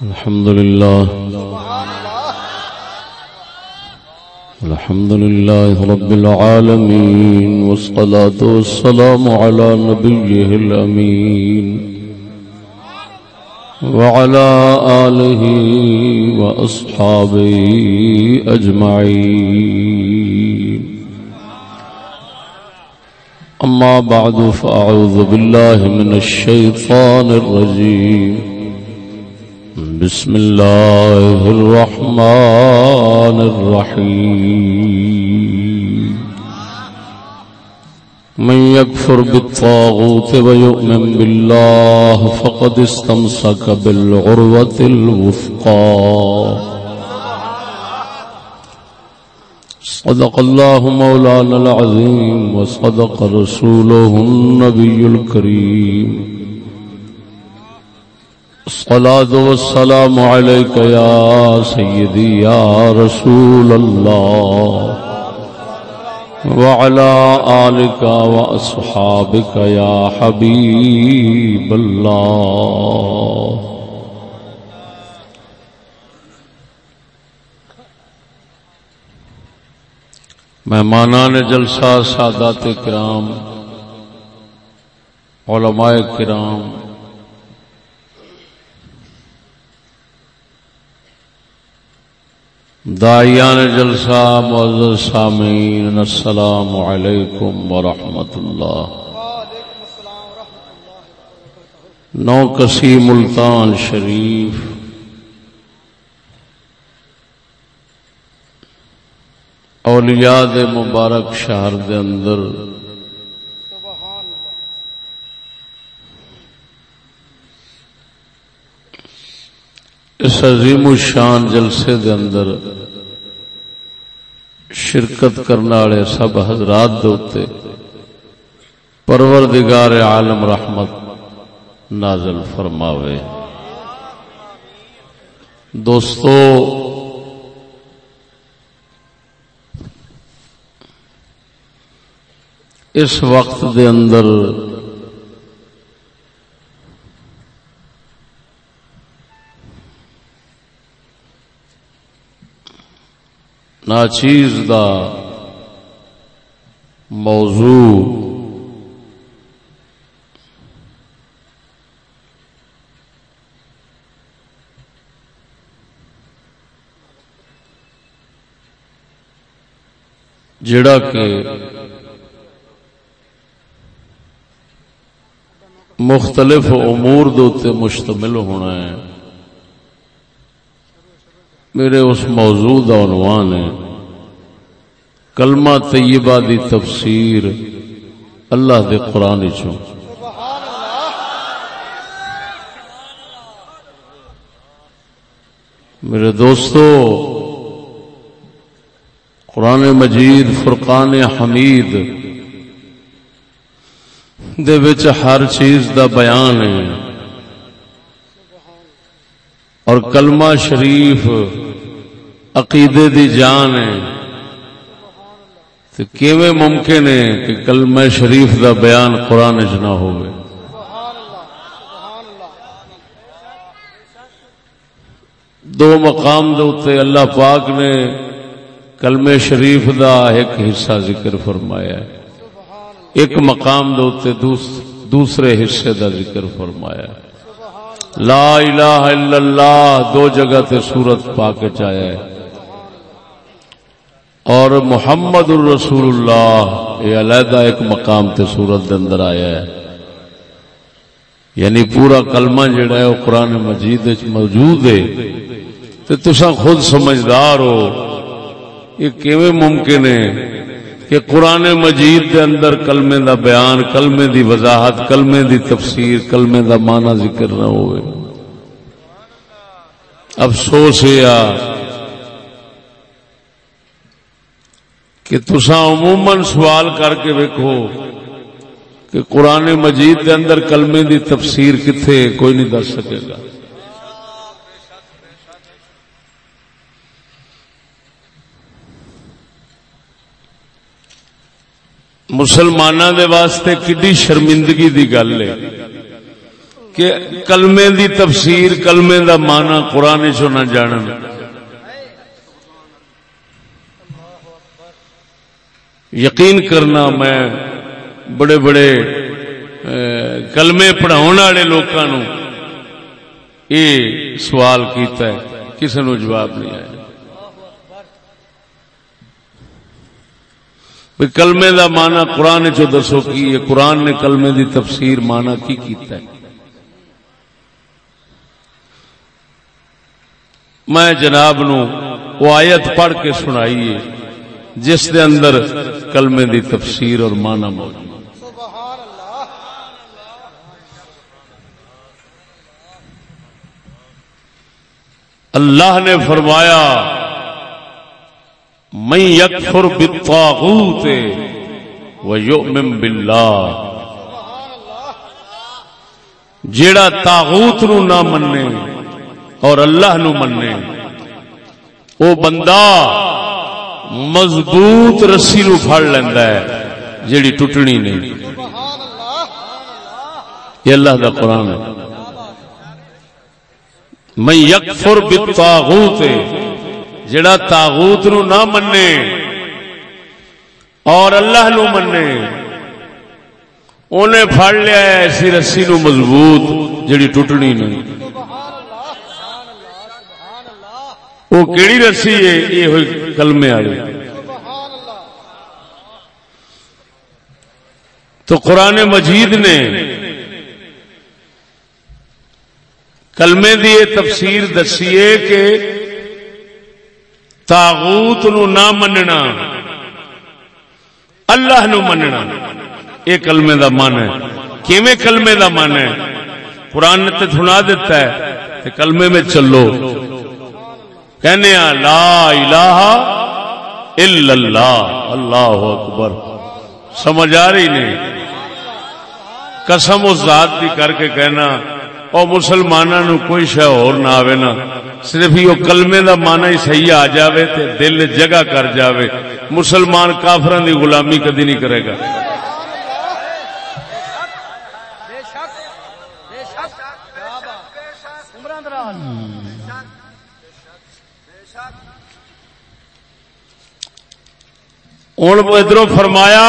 الحمد لله. الحمد لله رب العالمين، والصلاة والسلام على نبيه الأمين. وعلى آله وأصحابه أجمعين. أما بعد، فأعوذ بالله من الشيطان الرجيم. بسم الله الرحمن الرحيم. من يكفر بالطاغوت ويؤمن بالله فقد استمسك بالعروة الوثقى. صدق الله مولانا العظيم وصدق رسوله النبي الكريم. الصلاة والسلام عليك يا سيدي يا رسول الله. وعلى آلك وأصحابك يا حبيب الله. مہمانان جلسہ سادات کرام، علماء کرام دائیان جلسہ معزز سامین السلام علیکم ورحمۃ اللہ۔ نو کسی ملتان شریف۔ اولیاء دے مبارک شہر دے اندر اس عظیم الشان جلسے دے اندر شرکت کرنے والے سب حضرات دوتے پروردگار عالم رحمت نازل فرماوے۔ دوستو، اس وقت دے اندر ناچیز دا موضوع جڑا کہ مختلف امور دوتے مشتمل ہونا ہے۔ میرے اس موضوع کا عنوان ہے کلمہ طیبہ دی تفسیر اللہ دے قرآن چوں میرے دوستو، قرآن مجید، فرقان حمید دے وچ ہر چیز دا بیان ہے۔ اور کلمہ شریف عقیدے دی جان ہے۔ تو کیویں ممکن ہے کہ کلمہ شریف دا بیان قرآن چ نہ ہوئے دو مقام دے اللہ پاک نے کلمہ شریف دا ایک حصہ ذکر فرمایا ہے۔ ایک مقام دے دوسرے حصے دا ذکر فرمایا ہے۔ لا الہ الا اللہ، دو جگہ تے سورت پاک چایا ہے۔ اور محمد الرسول اللہ، یہ علیحدہ ایک مقام تے سورت دے اندر آیا ہے۔ یعنی پورا کلمہ جڑا ہے، وہ قرآن مجید موجود ہے۔ تو تسا خود سمجھدار ہو، یہ کیویں ممکن ہے؟ کہ قرآن مجید دے اندر کلمے دا بیان، کلمے دی وضاحت، کلمے دی تفسیر، کلمے دا معنی ذکر نہ ہوئے۔ افسوس ہے کہ تسا عموماً سوال کر کے ویکو کہ قرآن مجید دے اندر کلمے دی تفسیر کتنے کوئی نہیں دس سکے گا۔ مسلمانوں دے واسطے کڈی شرمندگی دی گل ہے کہ کلمے دی تفسیر، کلمے دا مانا قرآن چ نہ جانن۔ یقین کرنا میں بڑے بڑے کلمے پڑھاؤ والے لوگوں یہ سوال کیتا ہے کسی نو جواب نہیں آیا۔ کلمے دا مانا قرآن چو دسو کی قرآن نے کلمے دی تفسیر مانا کی کیتا ہے۔ میں جناب نو وہ آیت پڑھ کے سنائی جس دے اندر کلمے دی تفسیر اور مانا موجود اللہ نے فرمایا میں یکفر بالطاغوت ویؤمن باللہ۔ جیڑا تاغوت نو نہ مننے اور اللہ نو مننے او بندہ مضبوط رسی نو پھڑ لیندا ہے، جیڑی ٹوٹنی نہیں۔ یہ اللہ دا قرآن ہے۔ میں یکفر بالطاغوت جڑا تاغوت نو نہ منے اور اللہ نو منے، انہیں پھڑ لیا ایسی رسی نو مضبوط جڑی ٹوٹنی نہیں۔ وہ کیڑی رسی ہے؟ یہ ہوئی کلمے والی۔ تو قرآن مجید نے کلمے دی یہ تفسیر دسیے کہ تاغوت نو نہ مننا۔ اللہ نو مننا۔ یہ کلمے دا من ہے۔ کیویں کلمے دا من ہے؟ قرآن نے تو سنا دیتا ہے کلمے میں چلو۔ کہنے لا الہ الا اللہ۔ اللہ اکبر۔ سمجھ آ رہی نہیں۔ قسم اس ذات کی کر کے کہنا اور مسلمانوں کوئی شہ اور نہ آوے نا۔ صرف یہ کلمے دا مانا ہی صحیح آ جاوے تے دل جگہ کر جاوے۔ مسلمان کافران دی غلامی کدی نہیں کرے گا۔ ہوں ادھر فرمایا،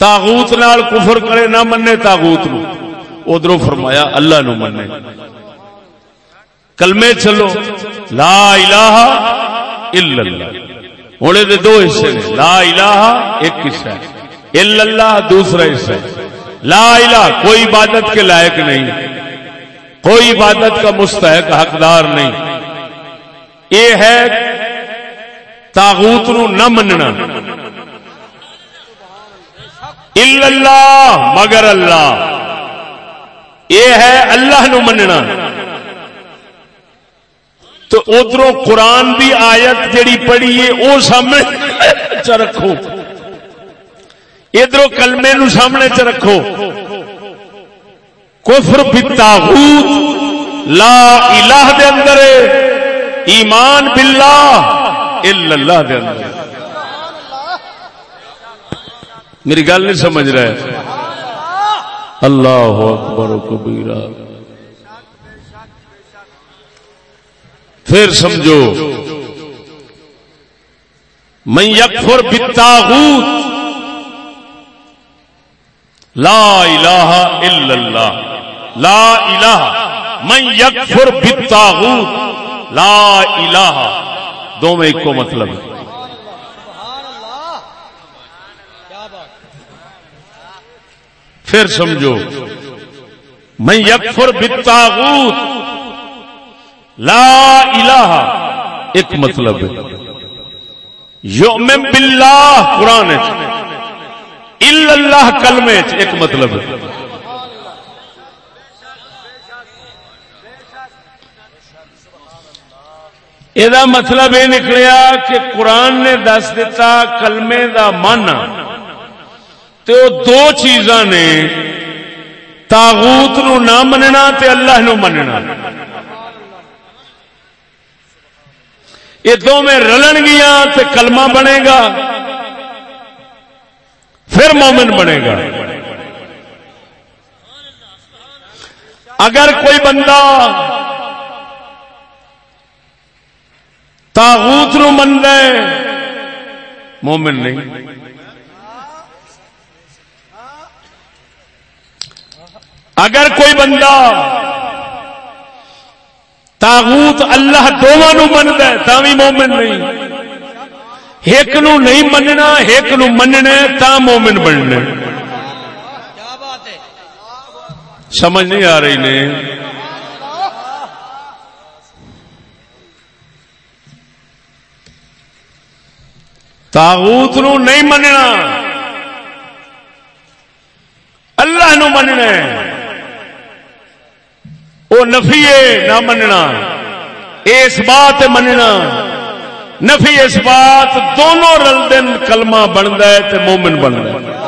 تاغوت نال کفر کرے نہ منے تاغوت نو۔ ادھر فرمایا، اللہ نو منے کلمے چلو، لا الہ الا اللہ۔ ہوں یہ دو حصے نے۔ لا الہ ایک حصہ ہے۔ الا اللہ دوسرا حصہ ہے۔ لا الہ کوئی عبادت کے لائق نہیں۔ کوئی عبادت کا مستحق حقدار نہیں۔ یہ ہے تاغوت نو نہ مننا۔ اللہ مگر اللہ۔ یہ ہے اللہ نو مننا۔ تو ادھر قرآن دی آیت جڑی پڑھی ہے وہ سامنے چ رکھو۔ ادھر کلمے نو سامنے چ رکھو۔ کفر بتاغوت لا الہ دے اندر ایمان باللہ الا اللہ دے اندر میری گل نہیں سمجھ رہے اللہ اکبر و کبیرہ۔ پھر سمجھو میں یکفر بالتاغوت لا الہ الا اللہ۔ لا الہ، من یکفر بالتاغوت لا الہ۔ دو میں ایک کو مطلب ہے۔ پھر سمجھو میں یکفر بالتاغوت لا الہ، ایک مطلب ہے۔ یوم باللہ، قرآن اللہ کلمے ایک مطلب ہے۔ یہ مطلب یہ نکلیا کہ قرآن نے دس دیتا کلمے دا مانا تے او دو چیزاں نے تاغوت نو نہ مننا تے اللہ نو مننا۔ یہ دو میں رلن گیا تے کلمہ بنے گا۔ پھر مومن بنے گا۔ اگر کوئی بندہ تاغوت نو من مومن نہیں۔ اگر کوئی بندہ تاغوت اللہ دونوں منتا ہے، تا بھی مومن نہیں۔ ایک نو نہیں مننا، ایک نو مننا تا مومن بننا سمجھ نہیں آ رہی نے؟ تاغوت نو نہیں مننا۔ اللہ نو مننا وہ نفی نہ مننا۔ اس بات مننا۔ نفی اس بات، دونوں رلدن کلمہ بنتا ہے تے مومن بنتا ہے۔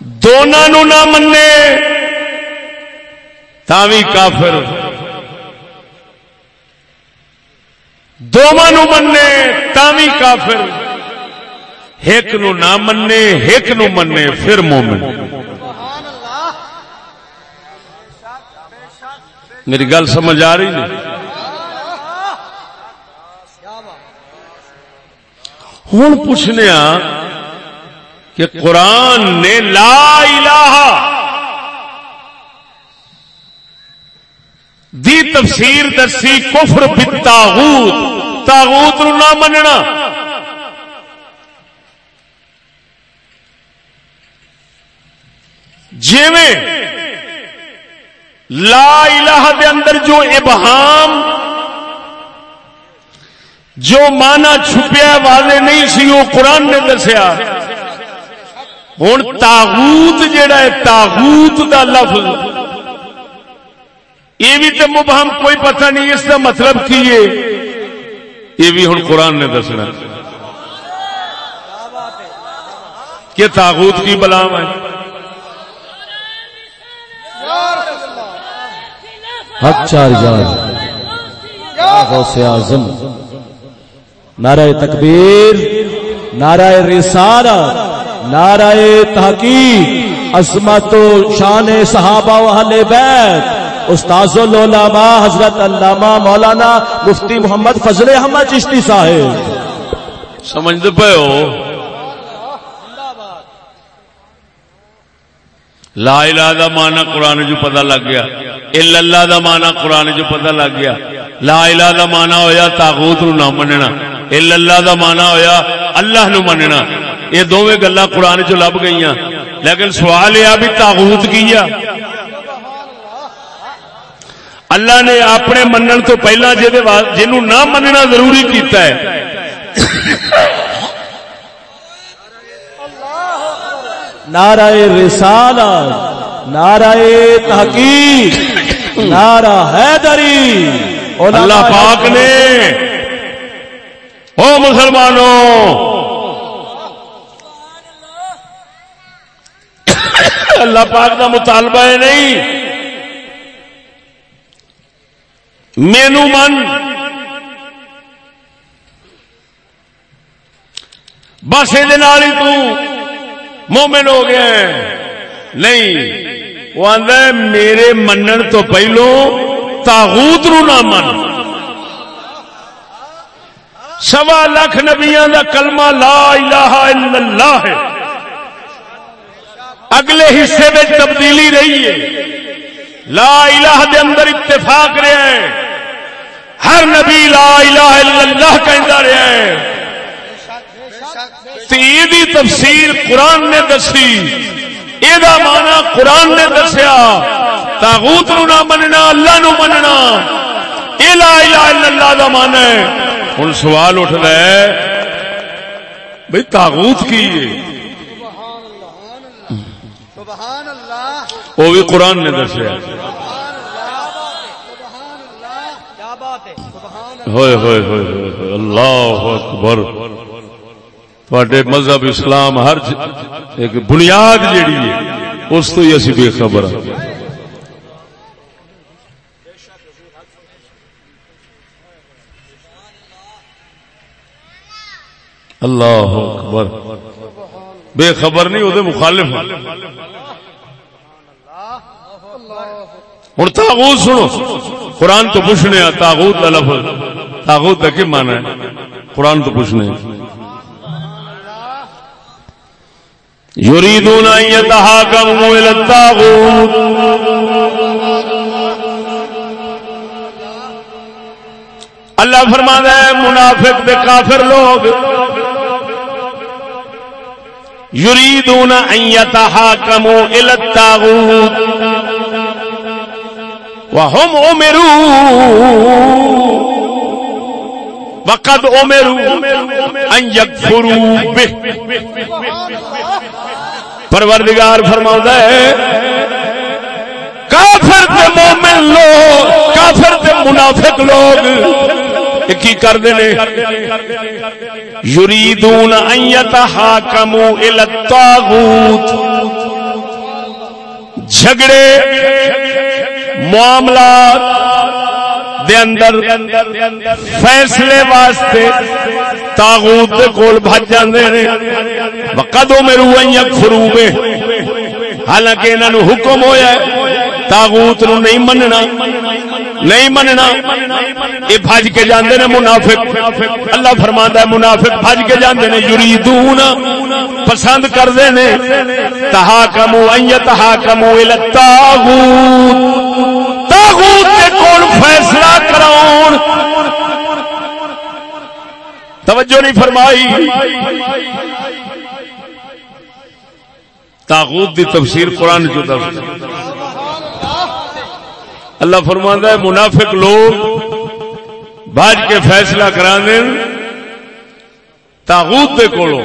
دونوں نہ منے۔ تاوی کافر۔ دونوں منے تاوی کافر۔ ایک نو نہ منے ایک نو منے پھر مومن۔ میری گل سمجھ آ رہی نہیں؟ ہوں پوچھنے کہ قرآن نے لا الہ دی تفسیر دسی کفر تاغوت تاغوت نو نہ مننا۔ جیویں لا الہ دے اندر جو ابہام، جو مانا چھپیا والے نہیں سی، وہ قرآن نے دسیا۔ ہوں تاغوت جڑا ہے، تاغوت دا لفظ۔ یہ بھی تو مبہم، کوئی پتہ نہیں اس کا مطلب کی ہے۔ یہ بھی ہوں قرآن نے دسنا۔ کہ تاغوت کی بلام ہے چار اعظم۔ نعرہ تکبیر، نعرہ رسالہ، نعرہ تحقیق، عظمت و شان صحابہ و اہل بیت۔ استاذ العلماء حضرت علامہ مولانا مفتی محمد فضل احمد چشتی صاحب۔ سمجھ پے ہو۔ لا الہ دا معنی قرآن جو پتہ لگ گیا۔ الا اللہ دا معنی قرآن جو پتہ لگ گیا۔ لا الہ دا معنی ہویا تاغوت نو نہ مننا۔ الا اللہ دا معنی ہویا اللہ نو مننا۔ یہ دونوں گلا قرآن چ لب گئی لیکن سوال یہ بھی تاغوت کی اللہ نے اپنے منن تو پہلا جنہوں نہ مننا ضروری کیتا ہے۔ نعرہ رسالہ نعرہ تحقیق نعرہ حیدری اللہ پاک نے۔ او مسلمانوں اللہ پاک کا مطالبہ ہے نہیں۔ مینو من۔ بس یہ مومن ہو گیا نہیں، وہ آدھا میرے منن تو پہلو تاغوت نو نہ من۔ سوا لاکھ نبیا کا کلمہ لا الہ الا اللہ ہے۔ اگلے حصے میں تبدیلی رہی ہے۔ لا الہ دے اندر اتفاق رہا ہے۔ ہر نبی لا الہ الا اللہ کہہ رہا ہے۔ تیدی تفسیر قرآن نے دسی یہ مانا قرآن نے دسیا تاغوت نو نہ مننا اللہ نو مننا۔ یہ لا الہ الا اللہ دا مانا ہے۔ ہوں سوال اٹھ رہا ہے بھائی تاغوت کی ہے؟ وہ بھی قرآن نے دسیا۔ ہوئے ہوئے ہوئے اللہ اکبر۔ تھوڑے مذہب اسلام ہر ایک بنیاد جیڑی ہے، اس تو ہی اسی بے خبر اللہ اکبر۔ بے خبر نہیں، وہ مخالف ہوں تاغوت سنو۔ قرآن تو پوچھنے تاغوت کا لفظ تاغوت کا کیا مانا ہے؟ قرآن تو پوچھنے يريدون أن يتحاكموا إلى الطاغوت. اللہ فرما ہے، منافق دے کافر لوگ، یریدون ان يتحاكموا الى الطاغوت. وهم امروا وقد امروا ان يكفروا به. پروردگار فرما ہے، کافر تے مومن لوگ، کافر تے منافق لوگ کی کرتے ہیں؟ یریدون ان یتحاکموا الی الطاغوت. جھگڑے، معاملات دے اندر فیصلے واسطے تاغوت دے کول بھج جاندے نے۔ وقدو میرو ایاں خروبے حالانکہ انہاں نو حکم ہویا ہے، تاغوت نو نہیں مننا۔ نہیں مننا۔ یہ بھج کے جاندے نے منافق۔ اللہ فرماندا ہے منافق بھج کے جاندے نے، یریدون پسند کردے نے۔ تہاکمو ان یتہاکمو الی الطاغوت تاغوت دے کول فیصلہ کراون توجہ نہیں فرمائی۔ تاغوت دی تفسیر قرآن جو تفسیر اللہ فرماندا ہے، منافق لوگ باج کے فیصلہ کرا دیں تاغوت دے کولو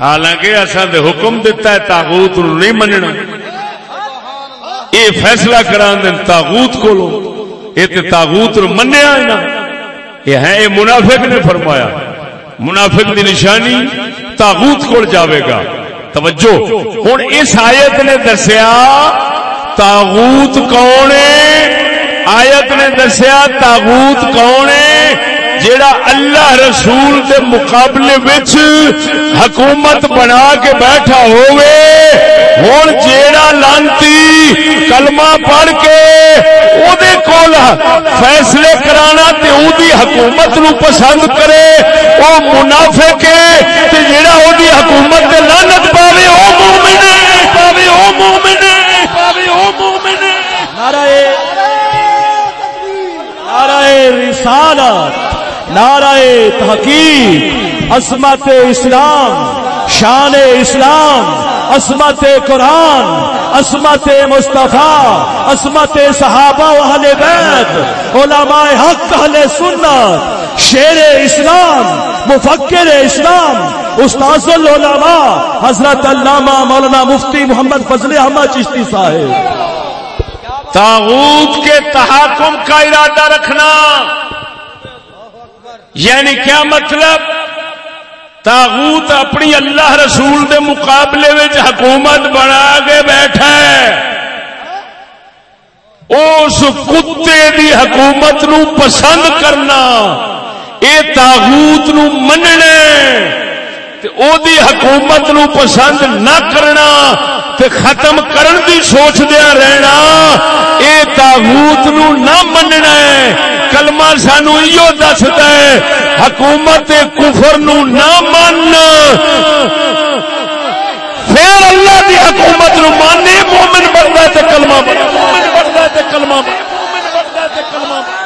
حالانکہ اصا دے حکم دیتا ہے تاغوت نو نہیں مننا۔ یہ فیصلہ کرا دین تاغوت کولو، یہ تے تاغوت منیا ہے نا۔ یہ ہے، یہ منافق نے فرمایا۔ منافق دی نشانی تاغوت کو جاوے گا۔ توجہ ہوں اس آیت نے دسیا، تاغوت کون آیت نے دسیا، تاغوت کون جیڑا اللہ رسول دے مقابلے وچ حکومت بنا کے بیٹھا ہوئے ہوں جیڑا لانتی کلمہ پڑھ کے او دے کول فیصلے کرانا تے او دی حکومت نو پسند کرے، او منافق ہے تے جیڑا او دی حکومت تے لعنت پاوے، او مومن ہے، پاوے، او مومن ہے، پاوے، او مومن ہے۔ نعرہ نعرہ رسالت۔ نعرہ تحقیق عصمت اسلام، شان اسلام عصمت قرآن عصمت مصطفیٰ عصمت صحابہ و اہل بیت، علماء حق، اہل سنت، شیر اسلام، مفکر اسلام، استاذ العلماء، حضرت علامہ مولانا مفتی محمد فضل احمد چشتی صاحب۔ تاغوت کے تحاکم کا ارادہ رکھنا۔ یعنی کیا مطلب؟ تاغوت اپنی اللہ رسول دے مقابلے میں حکومت بنا کے بیٹھا ہے۔ اس کتے دی حکومت نو پسند کرنا، اے تاغوت نو مننے، تے او دی حکومت نو پسند نہ کرنا۔ تے ختم کرن دی سوچ دیا رہنا۔ اے تاغوت نو نہ مننا ہے۔ کلمہ سانو ایو دستا ہے۔ حکومت کفر نو نہ من۔ پھر اللہ دی حکومت نو مانے، مومن بنتا ہے کلمہ مومن بنتا ہے کلمہ کلمہ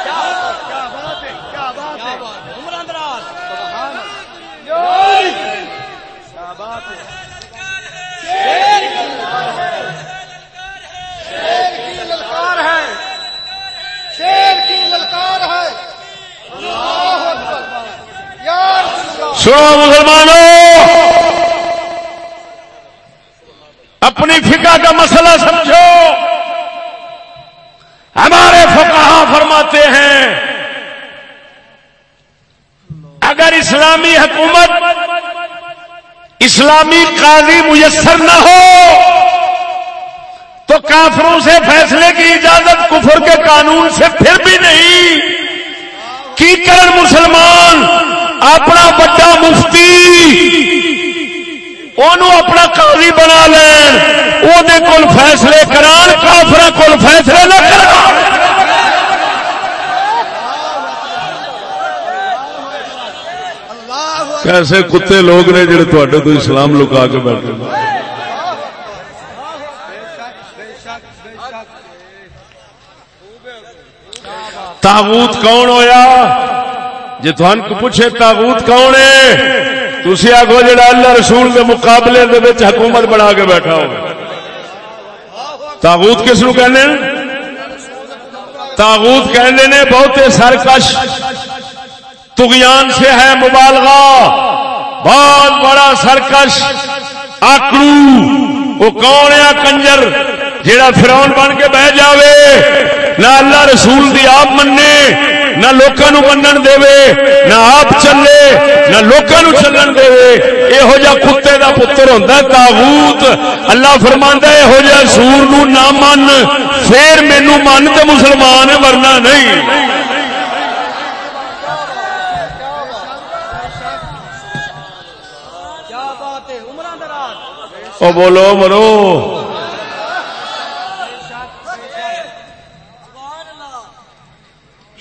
سنو مسلمانوں اپنی فقہ کا مسئلہ سمجھو۔ ہمارے فقہ فرماتے ہیں، اگر اسلامی حکومت، اسلامی قاضی میسر نہ ہو، تو کافروں سے فیصلے کی اجازت کفر کے قانون سے پھر بھی نہیں۔ کی کرن مسلمان؟ اپنا بڑا مفتی اپنا قاضی بنا لین وہ فیصلے کران کافر کول فیصلے نہ کر کیسے کتے لوگ نے جڑے تھوڑے تو اسلام لکا کے بیٹھے تاغوت کون ہویا؟ جی تھن پوچھے تاغوت کون ہے؟ تھی آگو جڑا اللہ رسول کے مقابلے دے حکومت بنا کے بیٹھا ہو تاغوت کس نو کہنے تاغوت کہنے نے بہتے سرکش، تغیان سے ہے مبالغہ، بہت بڑا سرکش، آکڑو، وہ کون ہے کنجر؟ جیڑا فرون بن کے بہ جاوے، نہ اللہ رسول دی آپ مننے نہ لوکاں منن دے نہ آپ چلے نہ لوکاں چلن دے یہو جا کتے دا پتر ہوندا ہے تاغوت اللہ فرماندا ہے یہو جا سور نو نہ من پھر مینوں من تے مسلمان ورنہ نہیں او بولو مرو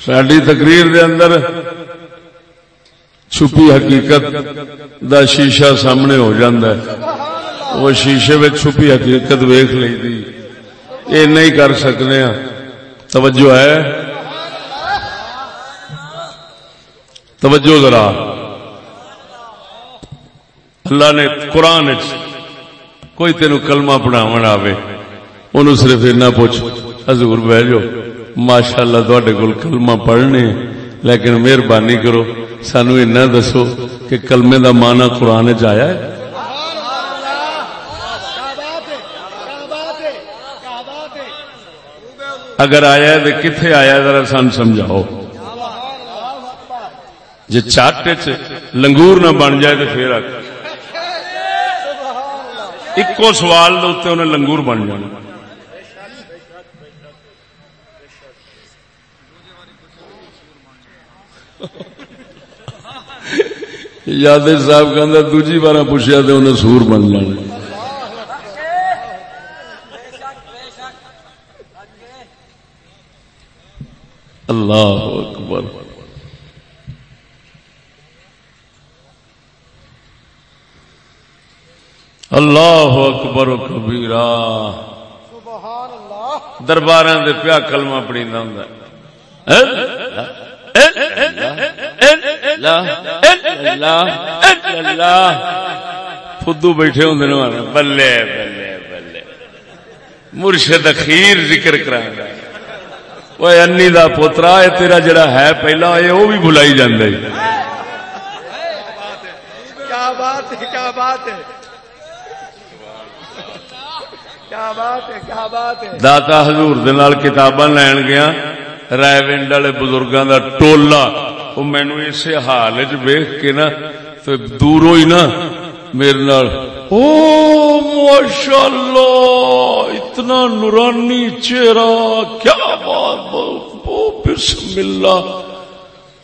ساری تقریر دے اندر چھپی حقیقت دا شیشہ سامنے ہو جاندہ ہے۔ وہ شیشے میں چھپی حقیقت ویخ لی تھی یہ نہیں کر سکنے ہیں توجہ ہے؟ توجہ ذرا۔ اللہ نے قرآن کوئی تینوں کلمہ پڑھاو آوے انہوں صرف اتنا پوچھ، حضور بہ جو ماشاء اللہ تھوڑے کول کلمہ پڑھنے، لیکن مہربانی کرو، سانو ایسا دسو کہ کلمے دا مانا قرآن چیا ہے؟ اگر آیا ہے تو کتنے آیا ذرا سن سمجھاؤ۔ جی چاٹ لنگور نہ بن جائے تو پھر ایک سوال انہیں لنگور بن جانا۔ یاد صاحب کہ دوجی بار پوچھا تو انہیں سور بن جانا اللہ اکبر۔ اللہ اکبر کبیرا دربار پیا کلمہ پڑی ہوں فدو بیٹھے ہوں بلے بلے بلے۔ مرشد اخیر ذکر کرا وہ انی دا پوترا تیرا جڑا ہے پہلا یہ وہ بھی بلائی جانا کیا بات ہے کیا بات ہے۔ داتا حضور دال کتاباں لین گیا رائے ونڈ والے بزرگوں کا ٹولا وہ مینو اسی حال ویخ کے نا تو دوروں ہی نا میرے نال او ماشاء اللہ اتنا نورانی چہرہ کیا بات بسم اللہ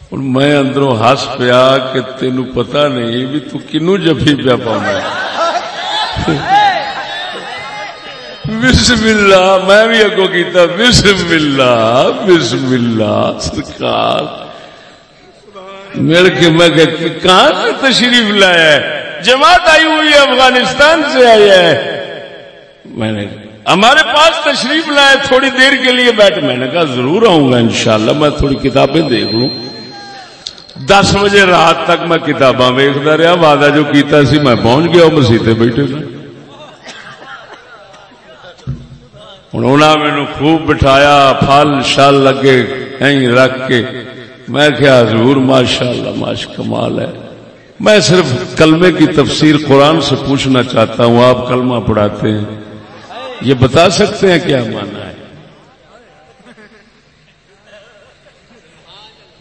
اور میں اندروں ہس پیا کہ تینو پتہ نہیں بھی تو کنو جفی پیا پاؤں بسم اللہ، میں بھی اگو کیتا، بسم اللہ بسم اللہ، سرکار۔ مل کے میں کہاں سے تشریف لایا ہے جماعت آئی ہوئی افغانستان سے آیا ہے۔ میں نے ہمارے پاس تشریف لایا تھوڑی دیر کے لیے بیٹھ۔ میں نے کہا ضرور آؤں گا انشاءاللہ، میں تھوڑی کتابیں دیکھ لوں۔ دس بجے رات تک میں کتاباں ویکتا رہا، وعدہ جو کیتا سی، میں پہنچ گیا مسیطے بیٹھے تھے ہوں انہیں مینو خوب بٹھایا پھل شل لگے رکھ کے میں کیا حضور ماشاء اللہ ماش کمال ہے میں صرف کلمے کی تفسیر قرآن سے پوچھنا چاہتا ہوں آپ کلمہ پڑھاتے ہیں یہ بتا سکتے ہیں کیا مانا ہے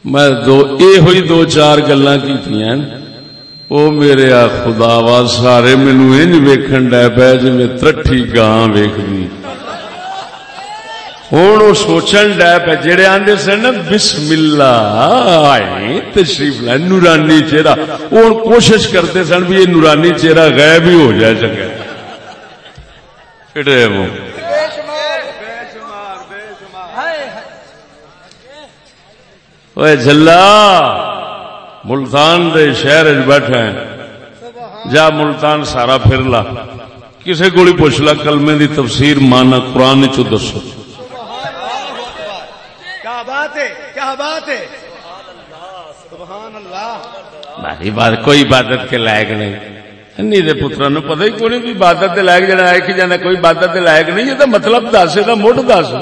میں دو اے ہوئی دو چار گلا کی وہ میرے آ خدا وا سارے مینو انج ویکن ڈے پہ جی میں ترٹھی گاں ویخ ہوں وہ سوچن ڈے پہ جڑے آدھے سن نا بسم اللہ تشریف لائے نورانی چہرہ وہ کوشش کرتے سن بھی یہ نورانی چہرہ غائب ہی ہو جائے چنگا پھر وہ جلا ملتان دے شہر بیٹھے جا ملتان سارا پھر لا کسی کو پوچھ لا کلمے دی تفسیر مانا قرآن چو دسو ہماری بات کوئی عبادت کے لائق نہیں دے پترا نو پتہ ہی کوئی نہیں عبادت کے لائق جنا ہے کہ جانا کوئی عبادت کے لائق نہیں یہ تو مطلب دس یہ مڈ دس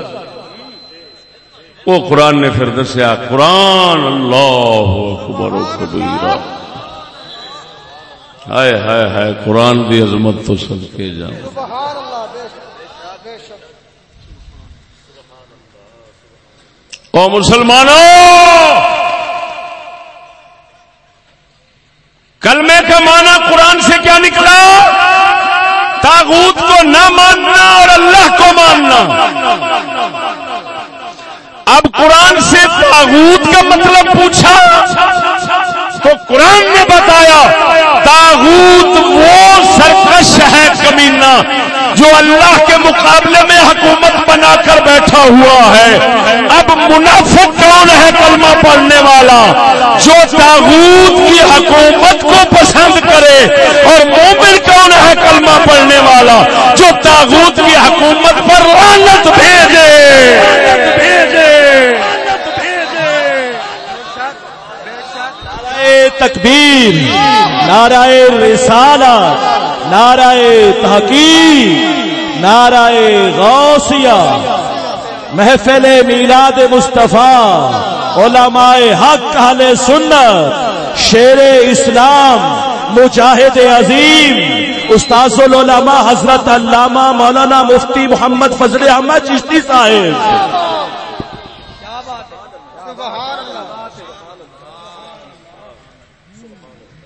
وہ قرآن نے پھر دسیا قرآن اللہ اکبر کبیرہ ہائے ہائے ہائے قرآن دی عظمت تو سب کے جان او مسلمانوں کلمے کا معنی قرآن سے کیا نکلا؟ تاغوت کو نہ ماننا اور اللہ کو ماننا۔ اب قرآن سے تاغوت کا مطلب پوچھا، تو قرآن نے بتایا، تاغوت وہ سرکش ہے کمینہ۔ جو اللہ کے مقابلے میں حکومت بنا کر بیٹھا ہوا ہے، اب منافق کون ہے کلمہ پڑھنے والا؟ جو تاغوت کی حکومت کو پسند کرے اور مومن کون ہے کلمہ پڑھنے والا؟ جو تاغوت کی حکومت پر لانت بھیجے۔ تکبیر، نعرہ رسالہ نعرہ تحقیق نعرہ غوثیہ محفل میلاد مصطفیٰ علماء حق اہل سنت شیر اسلام مجاہد عظیم استاذ العلماء حضرت علامہ مولانا مفتی محمد فضل احمد چشتی صاحب۔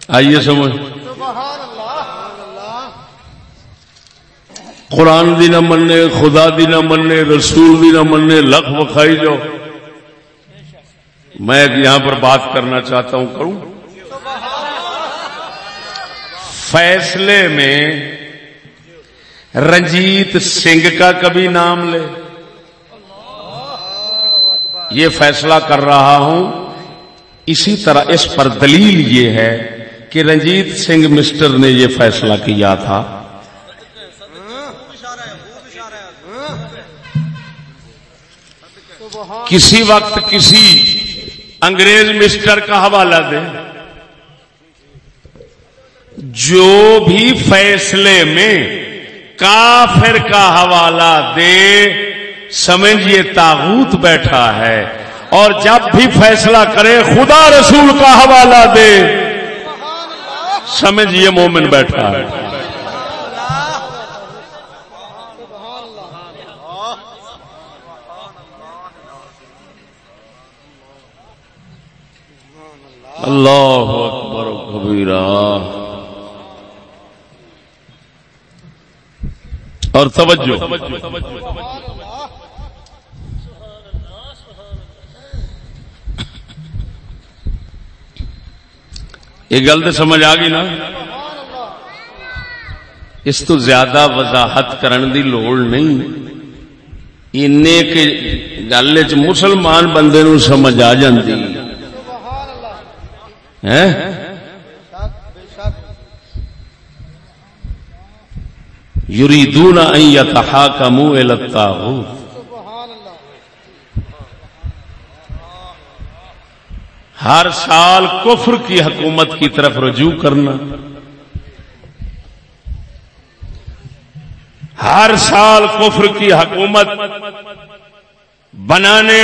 آئیے سمجھ۔ قرآن دی نہ مننے، خدا دی نہ مننے، رسول دی نہ مننے، لکھ وکھائی جاؤ میں یہاں پر بات کرنا چاہتا ہوں، کروں۔ فیصلے میں رنجیت سنگھ کا کبھی نام لے۔ یہ فیصلہ کر رہا ہوں۔ اسی طرح اس پر دلیل یہ ہے کہ رنجیت سنگھ مسٹر نے یہ فیصلہ کیا تھا۔ کسی وقت کسی انگریز مسٹر کا حوالہ دے جو بھی فیصلے میں کافر کا حوالہ دے، سمجھئے تاغوت بیٹھا ہے۔ اور جب بھی فیصلہ کرے، خدا رسول کا حوالہ دے۔ سمجھئے مومن بیٹھا ہے۔ اللہ اکبر کبیرہ۔ اور توجہ۔ یہ گل تو سمجھ آ گئی نا؟ اس تو زیادہ وضاحت کرن دی لوڑ نہیں۔ گل چ مسلمان بندے نو سمجھ آ جاتی یریدون ان یتحاکموا الی الطاغوت. ہر سال کفر کی حکومت کی طرف رجوع کرنا. ہر سال کفر کی حکومت بنانے،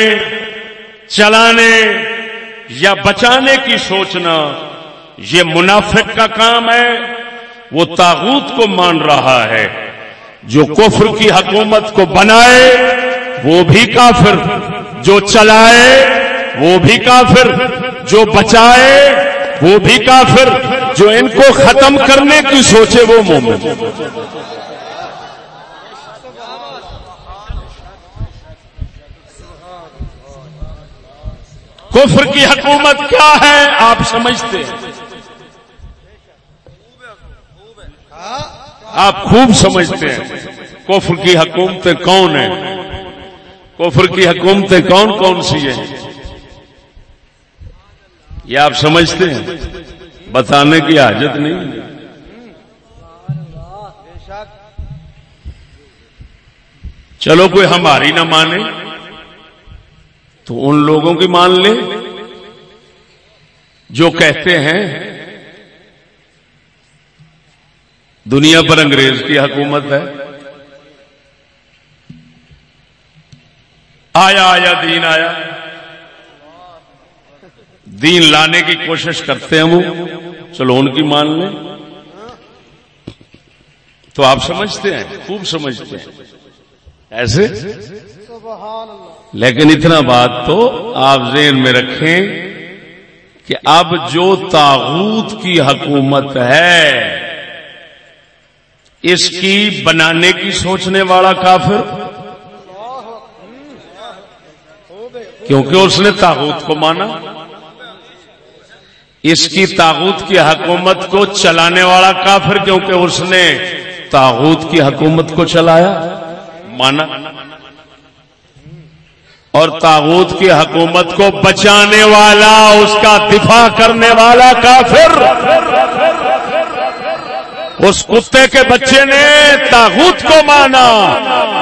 چلانے یا بچانے کی سوچنا، یہ منافق کا کام ہے، وہ تاغوت کو مان رہا ہے۔ جو کفر کی حکومت کو بنائے، وہ بھی کافر۔ جو چلائے، وہ بھی کافر۔ جو بچائے، وہ بھی کافر۔ جو ان کو ختم کرنے کی سوچے، وہ مومن۔ کفر کی حکومت کیا ہے؟ آپ سمجھتے ہیں۔ آپ خوب سمجھتے ہیں۔ کفر کی حکومتیں کون ہیں؟ کفر کی حکومتیں کون کون سی ہیں؟ یہ آپ سمجھتے ہیں۔ بتانے کی حاجت نہیں۔ چلو کوئی ہماری نہ مانے۔ تو ان لوگوں کی مان لے جو کہتے ہیں دنیا پر انگریز کی حکومت ہے۔ آیا آیا، دین آیا۔ دین لانے کی کوشش کرتے ہیں وہ۔ چلو ان کی مان لیں۔ تو آپ سمجھتے ہیں، خوب سمجھتے ہیں۔ ایسے؟ لیکن اتنا بات تو آپ ذہن میں رکھیں کہ اب جو تاغوت کی حکومت ہے، اس کی بنانے کی سوچنے والا کافر، کیونکہ اس نے تاغوت کو مانا۔ اس کی تاغوت کی حکومت کو چلانے والا کافر کیونکہ اس نے تاغوت کی حکومت کو چلایا، مانا۔ اور تاغوت کی حکومت کو بچانے والا، اس کا دفاع کرنے والا کافر۔ اس کتے کے بچے نے تاغوت کو مانا۔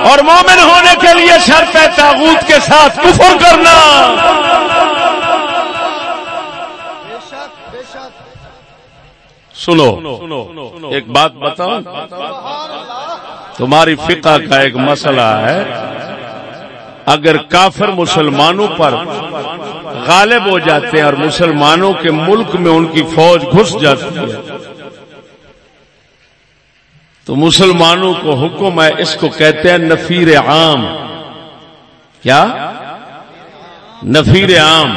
اور مومن ہونے کے لیے شرط ہے تاغوت کے ساتھ کفر کرنا۔ سنو، ایک بات بتاؤ تمہاری فقہ کا ایک مسئلہ ہے۔ اگر کافر مسلمانوں پر غالب ہو جاتے ہیں اور مسلمانوں کے ملک میں ان کی فوج گھس جاتی ہے، تو مسلمانوں کو حکم ہے، اس کو کہتے ہیں نفیر عام۔ کیا؟ نفیر عام۔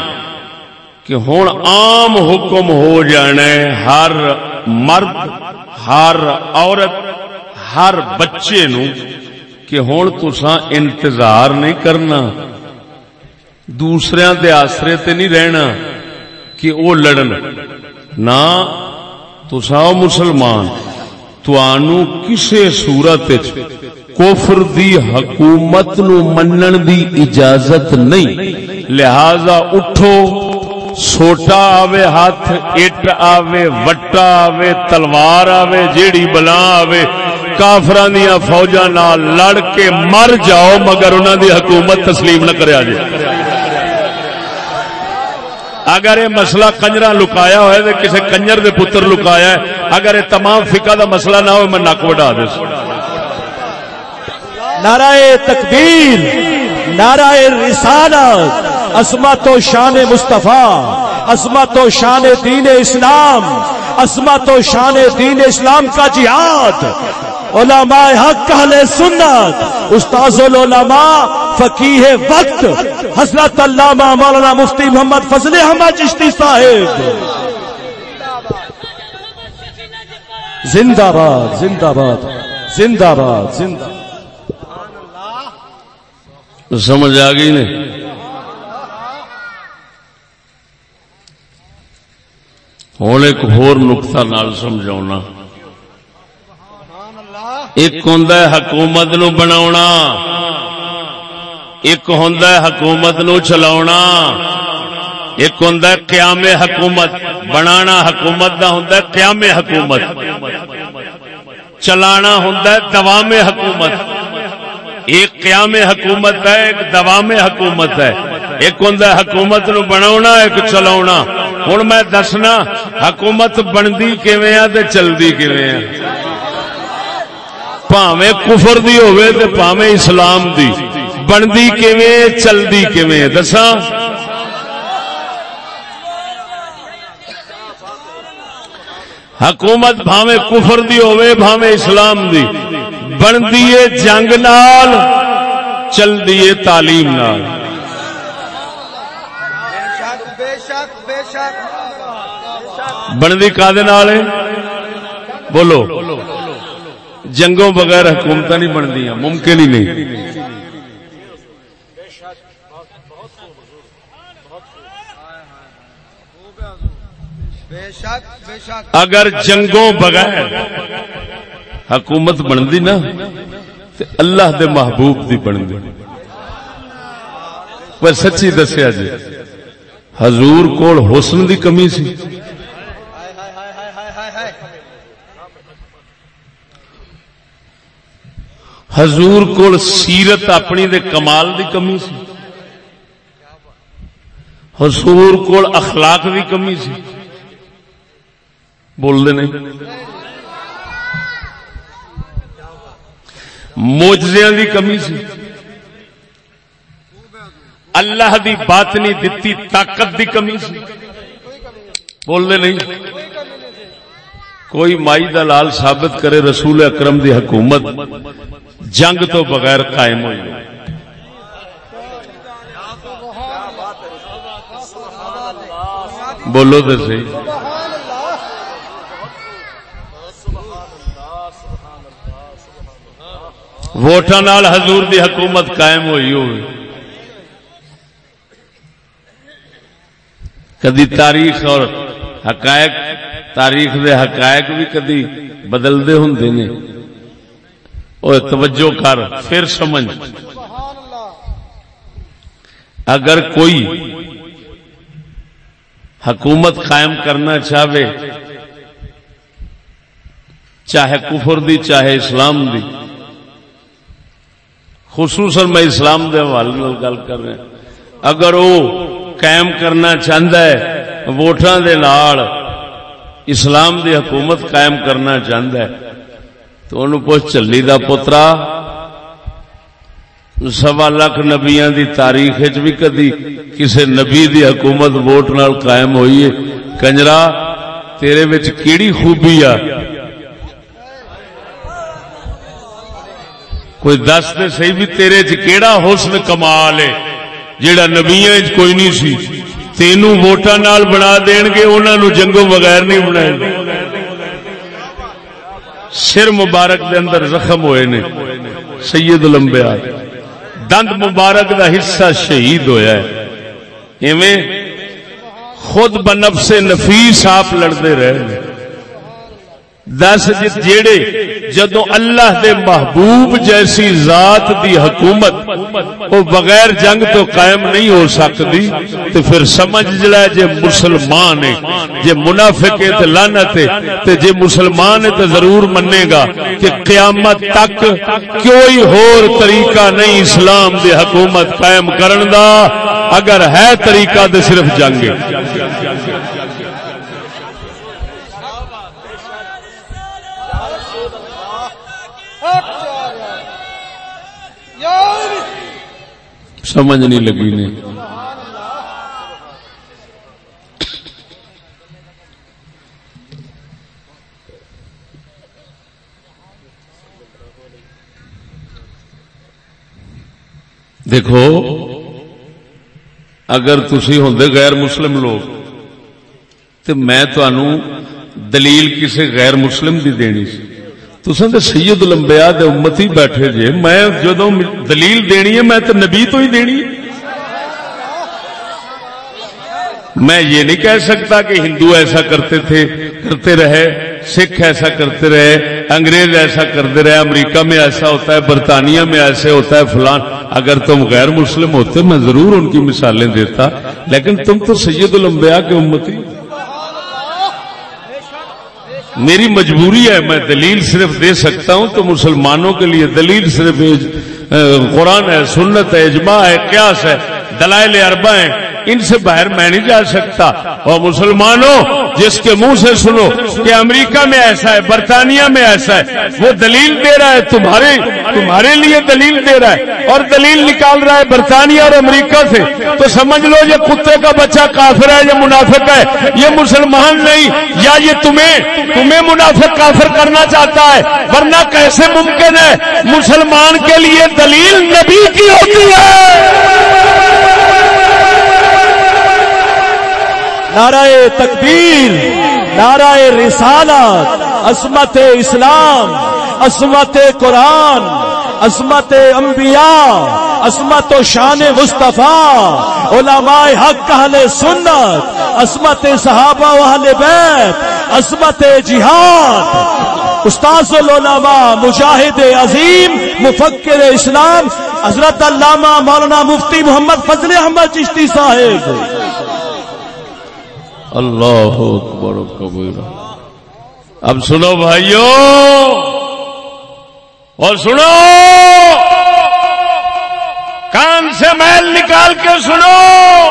کہ ہوں عام حکم ہو جانے ہر مرد، ہر عورت، ہر بچے نو کہ ہوں تسا انتظار نہیں کرنا۔ دوسرے دے آسرے تے نہیں رہنا کہ وہ لڑن۔ نہ تسا مسلمان توانو کسے صورت کوفر دی حکومت نو منن دی اجازت نہیں۔ لہذا اٹھو، سوٹا آوے ہاتھ، اٹ آوے، وٹا آوے، تلوار آوے، جیڑی بلا آوے کافران دیا فوجا نال لڑ کے مر جاؤ، مگر انہوں دی حکومت تسلیم نہ کرے آجے۔ اگر یہ مسئلہ کنجرا لکایا ہوئے تو کسی کنجر دے پتر لکایا ہے، اگر یہ تمام فقہ دا مسئلہ نہ ہو میں نک وڈا دے۔ نعرہ تکبیر، نعرہ رسالت عصمت و شان مصطفیٰ عصمت و شان دین اسلام عصمت و شان دین اسلام کا جہاد۔ علماء حق، اہل سنت۔ استاذ العلماء، فقیہ وقت، حضرت علامہ مولانا مفتی محمد فضل احمد چشتی صاحب۔ زندہ باد زندہ باد زندہ باد، زندہ۔ سمجھ آ گئی نہیں؟ ہوں ایک ہور نقطہ نال سمجھا ایک ہوں حکومت نو بنا ایک ہوں حکومت نو چلا ایک ہوں قیام حکومت بنا حکومت دا ہوں قیام حکومت چلانا ہوں دوام حکومت ایک قیام حکومت ہے ایک دوام حکومت ہے ایک ہوں حکومت نو بنا ایک چلا ہوں میں دسنا، حکومت بنتی کیویں چلتی کیویں پاوے کفر دی ہوے تے پاوے اسلام دی۔ بنتی کیویں، چلتی کیویں؟ دساں؟ حکومت بھاوے کفر دی ہوے بھاوے اسلام دی۔ بنتی ہے جنگ نال، چلتی ہے تعلیم نال۔ بنتی کا بولو جنگوں بغیر حکومت نہیں بنتی ممکن ہی نہیں اگر جنگوں بغیر حکومت بنتی نا تو اللہ دے محبوب دی بنتی پر سچی دسیا جی حضور کول حسن دی کمی سی حضور کول سیرت اپنی دے کمال دی کمی سی۔ حضور کول اخلاق دی کمی سی۔ بول دے نہیں۔ موجزیاں دی کمی سی۔ اللہ دی بات نہیں دتی، طاقت دی کمی سی۔ بول دے نہیں۔ کوئی مائی دا لال ثابت کرے رسول اکرم دی حکومت۔ جنگ تو بغیر قائم ہوئی بولو تو سی ووٹان حضور دی حکومت قائم ہوئی ہوئی کدی تاریخ اور حقائق، تاریخ دے حقائق بھی کدی بدلتے ہوں نے اور توجہ کر، پھر سمجھ۔ اگر کوئی حکومت قائم کرنا چاہے چاہے کفر دی، چاہے اسلام دی، خصوصاً میں اسلام دے حوالے گل کر رہا اگر وہ قائم کرنا چاہتا ہے، ووٹاں دے نال اسلام دی حکومت قائم کرنا چاہتا ہے تو انہوں پوچھ چلی دا پترا، سوا لاکھ نبیاں دی تاریخ بھی کدی کسے نبی دی حکومت ووٹ نال قائم ہوئی ہے؟ کنجرا، تیرے وچ کیڑی خوبی آ؟ کوئی دس دے صحیح بھی تیرے چ کیڑا حسن کمال ہے جیڑا نبیاں کوئی نہیں سی؟ تینوں ووٹاں نال بنا دین گے، انہاں نو جنگوں بغیر نہیں بنائے سر مبارک دے اندر زخم ہوئے نے۔ سید لمبیا دند مبارک دا حصہ شہید ہویا ہے۔ ایویں خود بنفس نفیس آپ لڑتے رہے دس جیڑے جدو اللہ دے محبوب جیسی ذات دی حکومت وہ بغیر جنگ تو قائم نہیں ہو سکتی تو پھر سمجھ جلا جے مسلمان ہے، جے منافق ہے تو لانت ہے تو جے مسلمان ہے تو ضرور منے گا کہ قیامت تک کوئی ہور طریقہ نہیں اسلام دی حکومت قائم کرن دا، اگر ہے طریقہ تو صرف جنگ ہے۔ سمجھ نہیں لگی نے دیکھو، اگر تھی ہوں غیر مسلم لوگ تو میں دلیل کسی غیر مسلم دی دینی سی۔ تسا تو سید لمبیا امتی بیٹھے جے، میں جدو دلیل دینی ہے، میں تو نبی تو ہی دینی میں یہ نہیں کہہ سکتا کہ ہندو ایسا کرتے تھے، کرتے رہے، سکھ ایسا کرتے رہے، انگریز ایسا کرتے رہے، امریکہ میں ایسا ہوتا ہے، برطانیہ میں ایسے ہوتا ہے، فلان۔ اگر تم غیر مسلم ہوتے، میں ضرور ان کی مثالیں دیتا۔ لیکن تم تو سید الانبیاء کے امتی۔ میری مجبوری ہے، میں دلیل صرف دے سکتا ہوں تو مسلمانوں کے لیے دلیل صرف قرآن ہے، سنت ہے، اجماع ہے، قیاس ہے، دلائل اربا ہیں۔ ان سے باہر میں نہیں جا سکتا۔ اور مسلمانوں، جس کے منہ سے سنو کہ امریکہ میں ایسا ہے، برطانیہ میں ایسا ہے، وہ دلیل دے رہا ہے تمہارے تمہارے لیے دلیل دے رہا ہے اور دلیل نکال رہا ہے برطانیہ اور امریکہ سے۔ تو سمجھ لو یہ کتے کا بچہ کافر ہے یہ منافق ہے۔ یہ مسلمان نہیں، یا یہ تمہیں تمہیں منافق کافر کرنا چاہتا ہے۔ ورنہ کیسے ممکن ہے؟ مسلمان کے لیے دلیل نبی کی ہوتی ہے۔ نعرہ تکبیر، نعرہ رسالت عصمت اسلام عصمت قرآن، عظمت انبیاء، عظمت و شان مصطفیٰ، علماء حق، اہل سنت، عظمت صحابہ و اہل بیت، عظمت جہاد۔ استاذ العلماء مجاہد عظیم، مفکر اسلام، حضرت علامہ مولانا مفتی محمد فضل احمد چشتی صاحب۔ اللہ اکبر و کبیرہ۔ اب سنو بھائیو۔ اور سنو۔ کان سے محل نکال کے سنو۔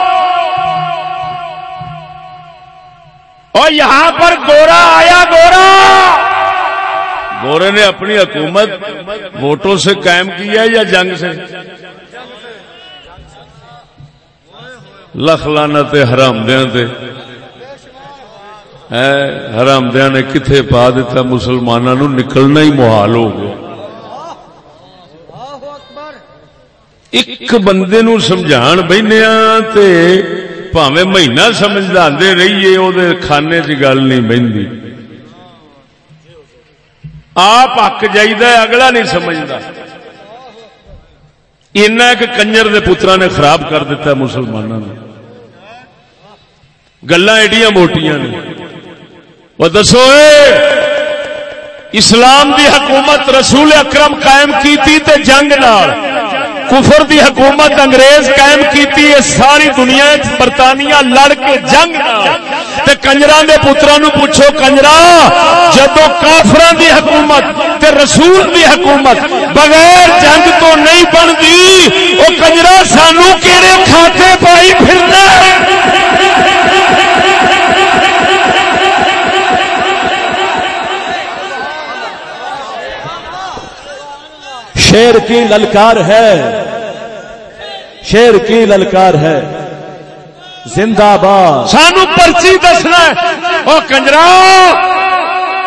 اور یہاں پر گورا آیا گورا۔ گورے نے اپنی حکومت ووٹوں سے قائم کیا یا جنگ سے؟ لکھ لانا حرام دیا حرام دیا نے کتنے پا دیتا مسلمانوں نکلنا ہی محال ہو گیا۔ ایک بندے نو سمجھان بہنے تے پاوے مہینہ سمجھا رہیے وہ کھانے چ گل نہیں بہتی آپ اک جائیے اگلا نہیں سمجھتا اینا کنجر دے پترا نے خراب کر دیتا ہے نے گلا ایڈیاں موٹیاں نے۔ وہ دسو اسلام دی حکومت رسول اکرم قائم کیتی تے جنگ نال، کفر دی حکومت انگریز قائم کیتی ہے ساری دنیا برطانیہ لڑ کے جنگ تے کنجرا دے پترا نو پوچھو، کنجرا جدو کافران دی حکومت تے رسول دی حکومت بغیر جنگ تو نہیں بنتی وہ کنجرا، سانو کہڑے کھاتے پائی پھرنا شیر کی للکار ہے۔ شیر کی للکار ہے۔ زندہ باد۔ سانو پرچی دسنا وہ کنجرا،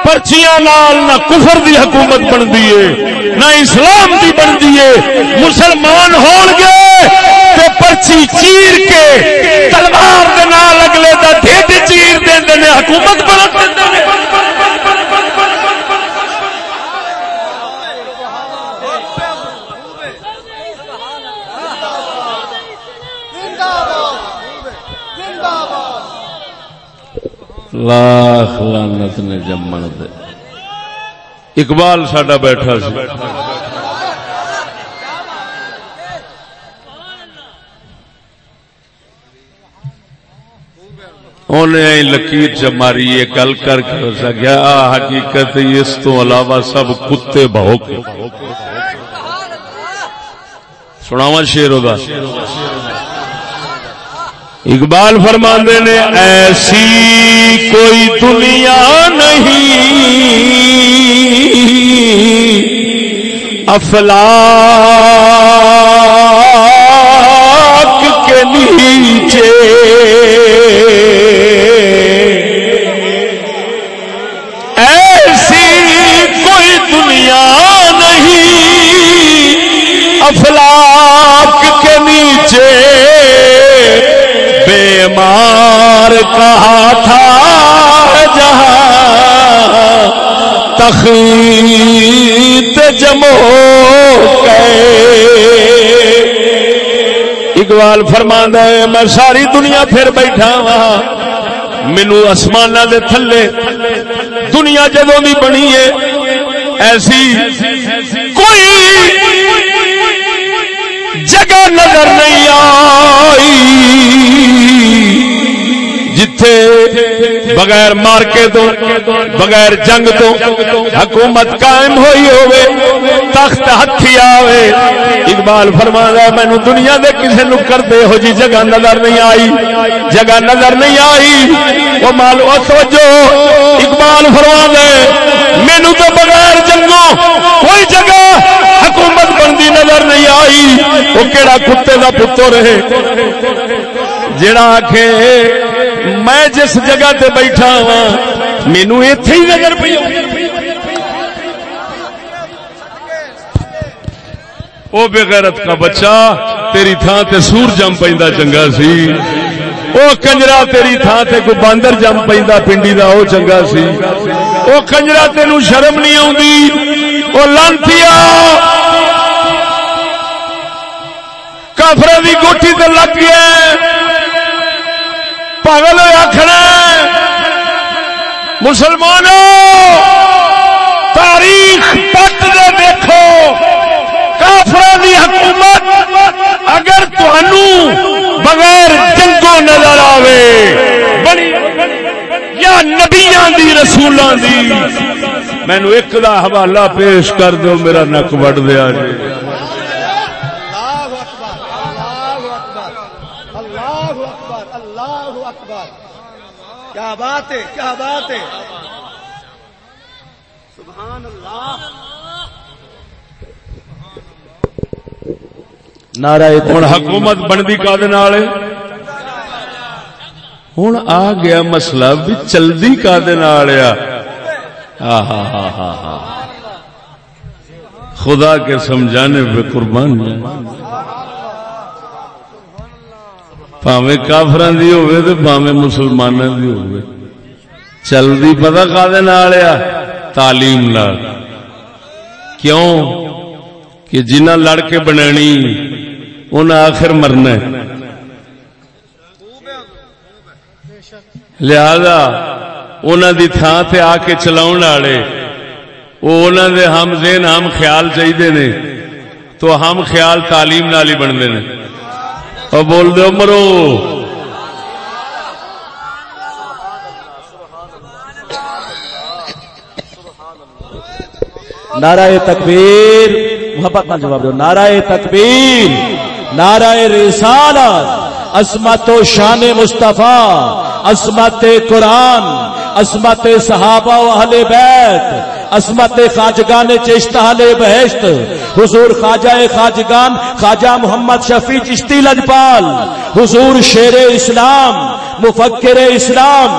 پرچیاں نال نہ کفر دی حکومت بنتی ہے، نہ اسلام دی بنتی ہے۔ مسلمان ہون گے تو پرچی چیر کے تلوار دے نال اگلے دا ڈھڈ چیر دے حکومت بنا لاکھ لانت نے جمن دے۔ اقبال ساڈا بیٹھا سی۔ انہیں لکیر چ ماری، یہ گل کر کے ہو سکیا حقیقت اس تو علاوہ سب کتے بہو کے شیر دا۔ اقبال فرماندے نے، ایسی کوئی دنیا نہیں۔ افلاک کے نیچے ایسی کوئی دنیا نہیں۔ افلاک کے نیچے بیمار کہا تھا جہاں تخیت جمو اقبال فرما ہے، میں ساری دنیا پھر بیٹھا ہاں۔ وا مینو آسمان دے تھلے، دنیا جدوں بھی بنی ہے۔ ایسی کوئی جگہ نظر نہیں آئی۔ بغیر مارکے تو بغیر جنگ تو حکومت قائم ہوئی ہوئے، تخت ہاتھی آوے۔ اقبال فرما مینو دنیا دے کسی نو کر دے ہو جی جگہ نظر نہیں آئی۔ جگہ نظر نہیں آئی۔ وہ مال وہ سوچو اقبال فرما دے مینو تو بغیر جنگوں کوئی جگہ حکومت بنتی نظر نہیں آئی۔ وہ کہڑا کتے کا پتر رہے جڑا آخ میں جس جگہ تے بیٹھا ہاں، وا مینو اتے ہی نظر پی وہ بغیرت کا بچہ، تیری تھان تے سور جم پہ چنگا سی۔ وہ کنجرا تیری تھان تے کوئی باندر جم پہ پنڈی دا وہ چنگا سی۔ وہ کنجرا تین شرم نہیں آتی وہ لانتی کافر کی گوٹھی تو لگ گیا۔ پاگل آخر مسلمانوں، تاریخ پٹ دے دیکھو۔ کافر دی حکومت اگر بغیر جنگوں نظر آوے یا نبیاں دی رسولوں دی۔ مینو ایک دا حوالہ پیش کر دو میرا نک وڈ دیا جی۔ کیا بات ہے کیا بات ہے؟ سبحان اللہ۔ نعرہ ہوں حکومت بنتی کا ہوں آ گیا مسئلہ بھی چلتی کا خدا کے سمجھانے پہ قربان پاوے کافران دی ہوئے تو پاوے مسلمانوں دی ہوئے چلتی پتا کا تعلیم لال کیوں کہ جنہ لڑ کے بنانی انہیں آخر مرنا لہذا انہوں دی تھان تے آ کے چلاؤ والے وہ دے ہم زین ہم خیال چاہیے نے تو ہم خیال تعلیم نال ہی بنتے ہیں اور بول دو مرو نعرہ تکبیر، محبت نہ جواب دو۔ نعرہ تکبیر، نعرہ رسالت عصمت و شان مصطفیٰ عصمت قرآن عصمت صحابہ و اہل بیت عصمت خاجگان چشت اہل بہشت حضور خواجہ خاجگان، خواجہ محمد شفیع چشتی لجپال، حضور شیر اسلام، مفکر اسلام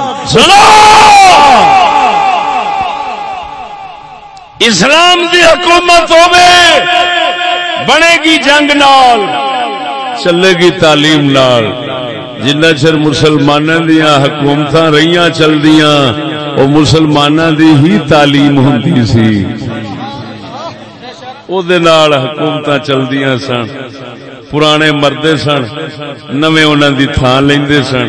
اسلام دی حکومت ہوے بنے گی جنگ نال، چلے گی تعلیم نال۔ جنہ چر مسلمانوں دیا حکومت رہی چل دیا وہ مسلمانوں دی ہی تعلیم ہوں سی۔ حکومت چلدیا سن پرانے مردے سن نویں انہوں دی تھان لیندے سن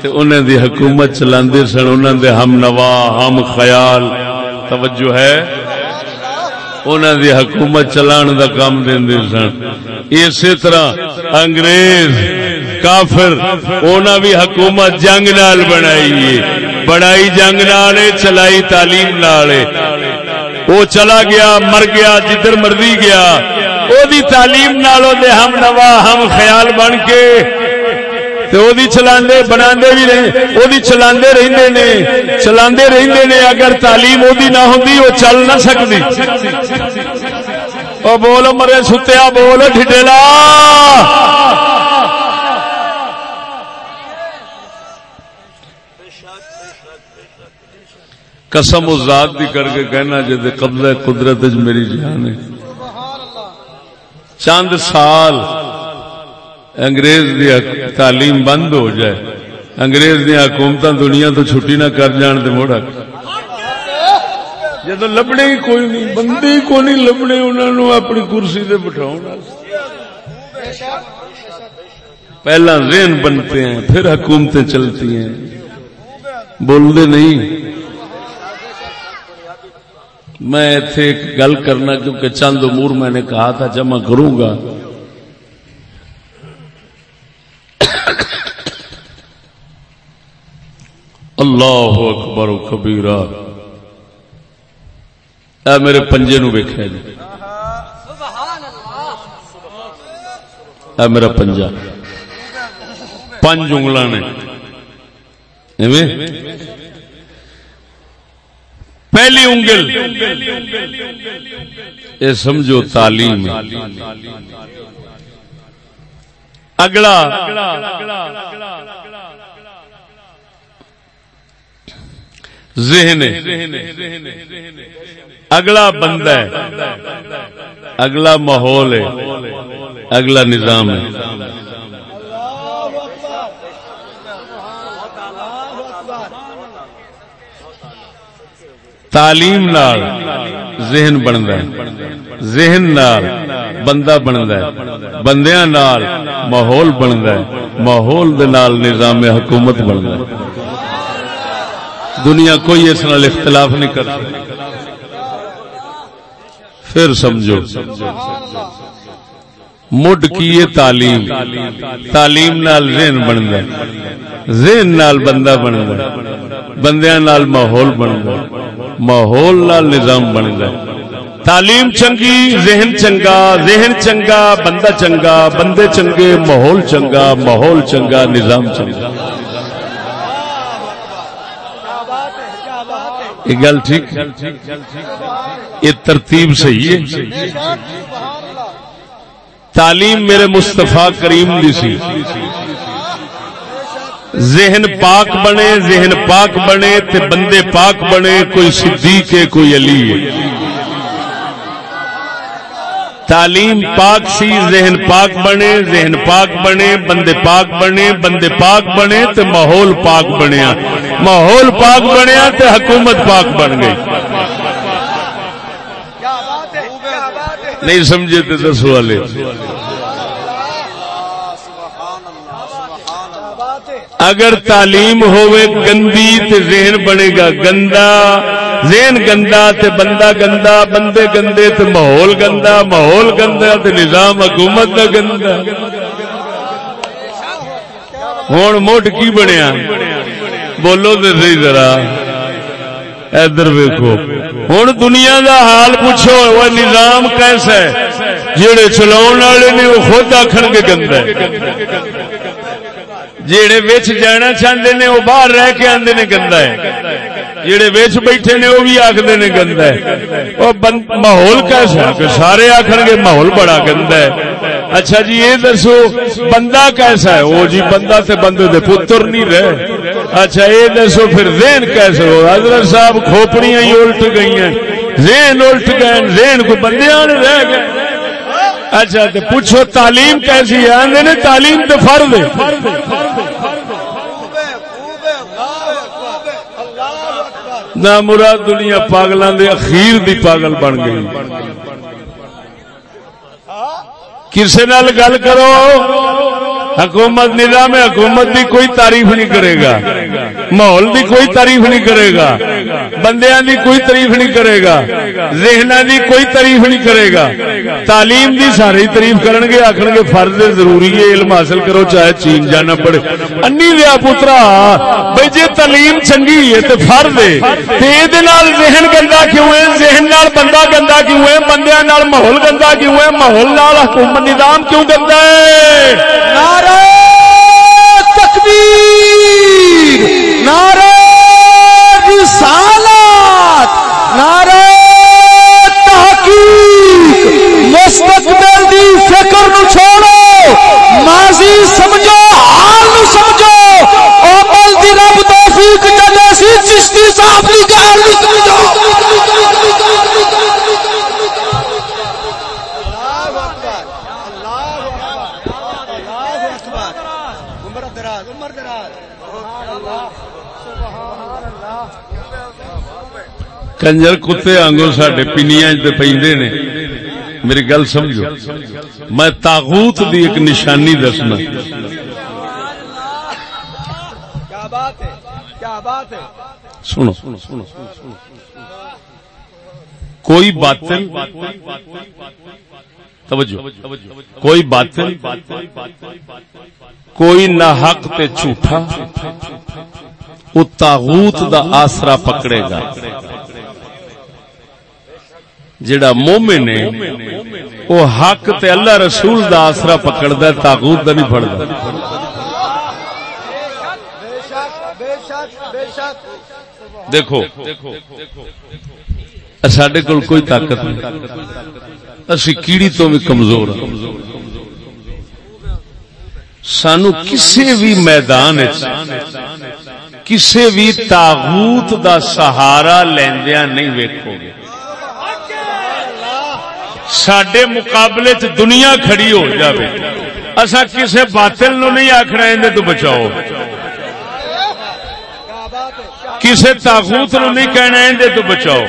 تے دی حکومت چلا سن انہوں دے ہم نوا ہم خیال توجہ ہے انہوں دی حکومت چلان دا کام دے سن اسی طرح انگریز کافر اونا بھی حکومت جنگ نال بنائی بڑائی جنگ نال چلائی تعلیم نال وہ چلا گیا، مر گیا، جدھر مرضی گیا۔ او دی تعلیم نالو دے ہم نوا ہم خیال بن کے چلانے بنا بھی رہے وہ چلانے رہتے نے چلانے رہتے نے۔ اگر تعلیم وہ نہ ہوتی وہ چل نہ سکتی وہ بول مرے ستیا بول ٹھڈیلا قسم و ذات بھی کر کے کہنا جی قبضہ قدرت میری جان ہے۔ چند سال انگریز دی تعلیم بند ہو جائے، انگریز دیا حکومت دنیا تو چھٹی نہ کر جان دے موڑا۔ جب لبنے ہی کوئی نہیں، بندے ہی کوئی نہیں لبنے انہوں نے اپنی کرسی سے بٹھاؤ پہلا ذہن بنتے ہیں، پھر حکومتیں چلتی ہیں۔ بولتے نہیں۔ میں ایک گل کرنا کیونکہ چند امور میں نے کہا تھا جمع کروں گا۔ اللہ اکبر و کبیرہ۔ اے میرے پنجے نو ویکھیا جی اے میرا پنجا۔ پنج انگل نے۔ پہلی انگل۔ یہ سمجھو تعلیم اگلا۔ ذہن اگلا بندہ ہے۔ اگلا ماحول ہے۔ اگلا نظام ہے۔ تعلیم نال ذہن بنتا ہے۔ ذہن نال بندہ بنتا ہے۔ بندیاں نال ماحول بنتا ہے۔ ماحول دے نال نظام حکومت بنتا ہے۔ دنیا کوئی اس نال اختلاف نہیں کرتا پھر سمجھو، مڈ کی تعلیم تعلیم نال ذہن بنتا ذہن نال بندہ بنتا بندیاں نال ماحول بنتا ماحول نال نظام بنتا ہے تعلیم چنگی، ذہن چنگا ذہن چنگا، بندہ چنگا، بندے چنگے، ماحول چنگا ماحول چنگا، نظام چنگا۔ یہ گل ٹھیک یہ ترتیب صحیح ہے۔ تعلیم میرے مستفا کریم دی سی۔ ذہن پاک بنے، ذہن پاک بنے، تے بندے پاک بنے، کوئی صدیق ہے، کوئی علی ہے۔ تعلیم پاک سی، ذہن پاک بنے، ذہن پاک بنے، بندے پاک بنے، بندے پاک بنے تو ماحول پاک بنیا۔ ماحول پاک بنیا تو حکومت پاک بن گئی۔ نہیں سمجھے تو دس والے اگر تعلیم ہوئے گندی تو ذہن بنے گا گندا، ذہن گندا تے بندہ گندا، بندے گندے تے ماحول گندا ماحول گندا تے نظام حکومت کا گندا۔ ہوں موٹ کی بنیا؟ بولو تو صحیح ذرا۔ ادھر ویکو ہوں دنیا دا حال پوچھو، وہ نظام کیسا ہے؟ جہے چلا والے نے، وہ خود آخر گے گندا جہے وچ جانا چاہتے نے وہ باہر رہ کے آدھے نے گندا ہے۔ جڑے ویچ بیٹھے نے وہ بھی آخر نے گندا ہے۔ ماحول کیسا کہ سارے آخر گے ماحول بڑا گندا ہے۔ اچھا جی یہ دسو، بندہ کیسا ہے؟ وہ جی بندہ تے بندے دے پتر نہیں رہے۔ اچھا یہ دسو پھر ذہن کیسے ہو؟ حضرت صاحب کھوپڑیاں ہی الٹ گئی ہیں ذہن الٹ گئے، ذہن کو بندے رہ گئے۔ اچھا تو پوچھو تعلیم کیسی ہے؟ آدھے تعلیم تو فرد نہ مراد دنیا پاگلوں دے اخیر دی پاگل بن گئی۔ کسی نال گل کرو۔ حکومت نظام حکومت دی کوئی تعریف نہیں کرے گا۔ ماحول دی کوئی تعریف نہیں کرے گا۔ بندیاں دی کوئی تعریف نہیں کرے گا۔ ذہن دی کوئی تعریف نہیں کرے گا۔ تعلیم دی ساری تعریف کرن گے آخر گے، فرض ضروری ہے، علم حاصل کرو، چاہے چین جانا پڑے۔ انی دیا پترا بھائی جی تعلیم چنگی ہے تو فرض ہے۔ ذہن گندا کیوں ہے؟ ذہن نال بندہ گندا کیوں ہے؟ بندیاں نال ماحول گندا کیوں ہے؟ ماحول نال حکومت نظام کیوں گندا ہے؟ نعرہ تکبیر، نعرہ رسالت، نعرہ تحقیق۔ مستقبل دی فکر نو چھوڑو، ماضی سمجھو، حال نو سمجھو۔ عمل دی رب توفیق جدے سی چشتی صاحب دی گل نو کنجر کتے آنگو سڈے پنیا پہ نے میری گل سمجھو میں تاغوت دی ایک نشانی دسنا سنو کوئی باطل توجہ کوئی باطل کوئی نہ حق تے جھوٹا وہ تاغوت دا آسرا پکڑے گا۔ جڑا مومن ہے، وہ حق تے اللہ رسول دا آسرا پکڑدا ہے تاغوت دا نہیں پڑدا دیکھو سڈے کول کوئی طاقت نہیں۔ اسی کیڑی تو بھی کمزور ہاں سانو کسی بھی میدان کسی بھی تاغوت دا سہارا لیندیا نہیں ویکو گے سڈے مقابلے چ دنیا کھڑی ہو جائے اصا کسی باطل نو نہیں آخنا اندر تو بچاؤ۔ کسی تاغوت نو نہیں کہنا اندر تو بچاؤ۔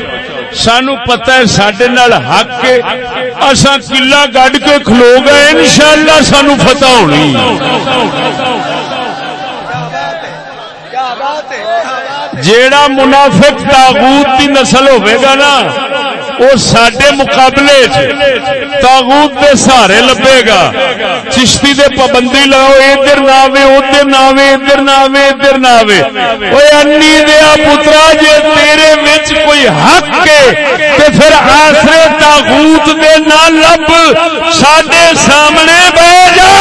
سانو پتہ ہے سڈے حق کے اسا کلا گڈ کے کھلو گئے، انشاءاللہ سانو فتح ہونی۔ جیڑا منافق تاغوت کی نسل ہوئے گا نا وہ سڈے مقابلے تاغوت کے سہارے لبے گا۔ چشتی دے پابندی لاؤ ادھر نہ آوے ادھر نہ آوے ادھر نہ آوے ادھر نہ آوے۔ وہ انی دیا پترا جے تیرے وچ کوئی حق کے تے پھر آسرے تاغوت دے نہ لب ساڈے سامنے بہ جا۔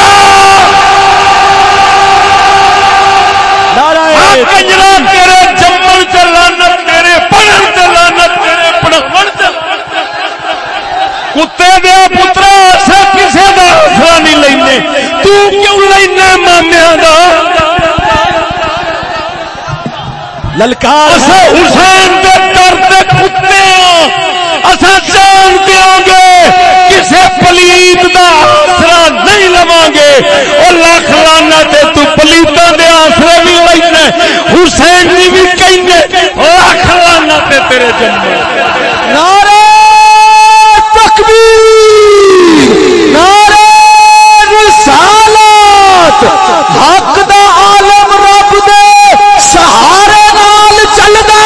کنجرا کتے دیا پترا کسی کا حوصلہ نہیں لینے کیوں لینا مامیا کا للکار حسین کتے اصا جان دیا گے کسی پلیت کا آسرا نہیں لوا گے۔ وہ لکھ لانا تو پلیتوں کے آسرے بھی لینا حسین جی بھی کہیں لکھ لانا تیرے جنم۔ نعرہ تکبیر نعرہ رسالت حق دا عالم رب دے سہارے نال چل دے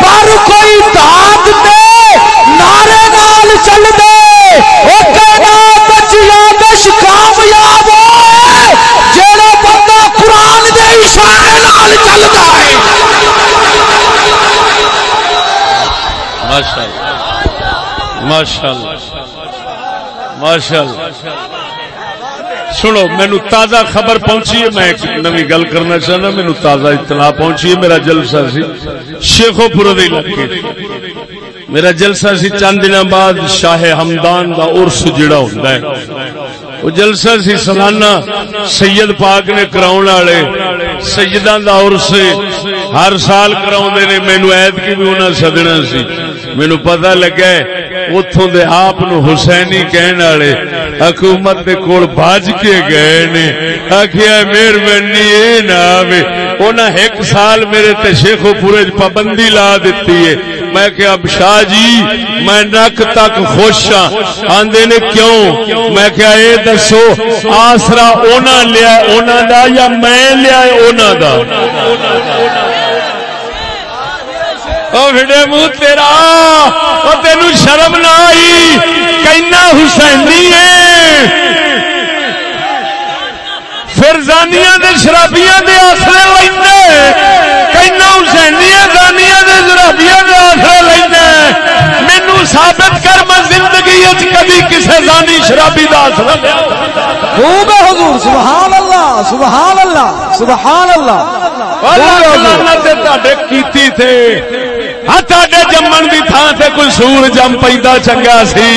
پر کوئی داد دے نعرے نال چل دے او کائنات وچ یادش کامیاب ہوئے جیڑا بندہ قرآن دے اشارے نال چلدا ہے ماشاء اللہ ماشاء اللہ ماشاء اللہ سنو مینو تازہ خبر پہنچی ہے میں ایک نوی گل کرنا چاہنا مینو تازہ اطلاع پہنچی ہے میرا جلسہ سی شیخو پور علاقے میرا جلسہ سی چند دن بعد شاہ ہمدان دا عرس جڑا ہوتا ہے وہ جلسہ سی سالانہ سید پاک نے کراؤ والے، سیداں دا عرس ہر سال کراؤ نے مینو عید کی بھی انہیں سدنا سی۔ مینو پتہ لگا اتوں دے آپ حسینی کہنے والے حکومت دے کول بج کے گئے نے۔ آخیا مہربانی یہ نہ آوے۔ انہیں ایک سال میرے تے شیخو پورے پابندی لا دیتی ہے۔ میں کہ اب شاہ جی میں نک تک خوش ہاں۔ آندے نے کیوں؟ میں کیا اے دسو، آسرا اونا لیا اونا دا یا میں لیا اونا دا؟ منہ تیرا، او شرم نہ آئی۔ کہنا حسینی ہے۔ پھر زانیاں دے، شرابیاں دے آسرے لیندے۔ کہنا حسینیاں دے آسرے لیندے مینوں ثابت کر میں زندگی کبھی کسے زانی شرابی دا آسرا خوب ہے حضور سبحان اللہ سبحان اللہ سبحان اللہ۔ کیتی تھے۔ ہاتھے جمن کی تھان سے کوئی سور جم پہ چنگا سی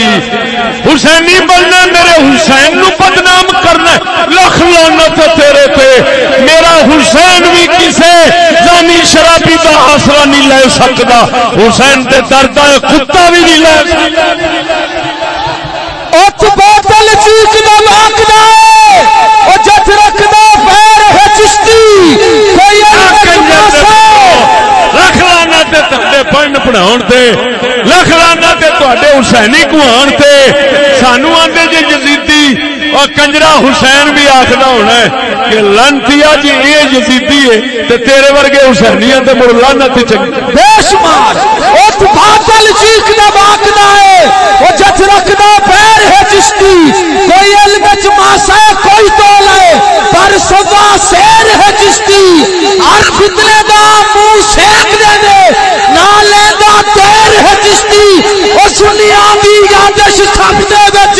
حسینی بننا میرے حسین نو بدنام کرنا لکھ لانت تیرے پہ میرا حسین بھی کسے زانی شرابی کا آسرا نہیں لے سکتا حسین تے درد کتا بھی نہیں لے سکتا بوتل چیک دا لاکدا او جت رکھدا پیر ہے چشتی کوئی لکھ لانا تے تھے پڑھن تے لکھ لانا تے تے حسینی کہان تے۔ سانو آدھے جی جزیدی اور کنجرا حسین بھی آخر ہونا ہے کہ لانتی جی یہ جزیدی ہے تے تیرے ورگے حسینیاں تے مڑ لانت چنگی۔ بے شمار او باطل چیخ دا باقدا ہے، او جت رکھدا پیر ہے چشتی۔ کوئی علم وچ ماسا کوئی تول ہے، پر سدا سیر ہے چشتی۔ ہر فتنے دا منہ سیک دے دے نہ لیندا تیر ہے چشتی او سنیا دی یادش تھپ دے وچ،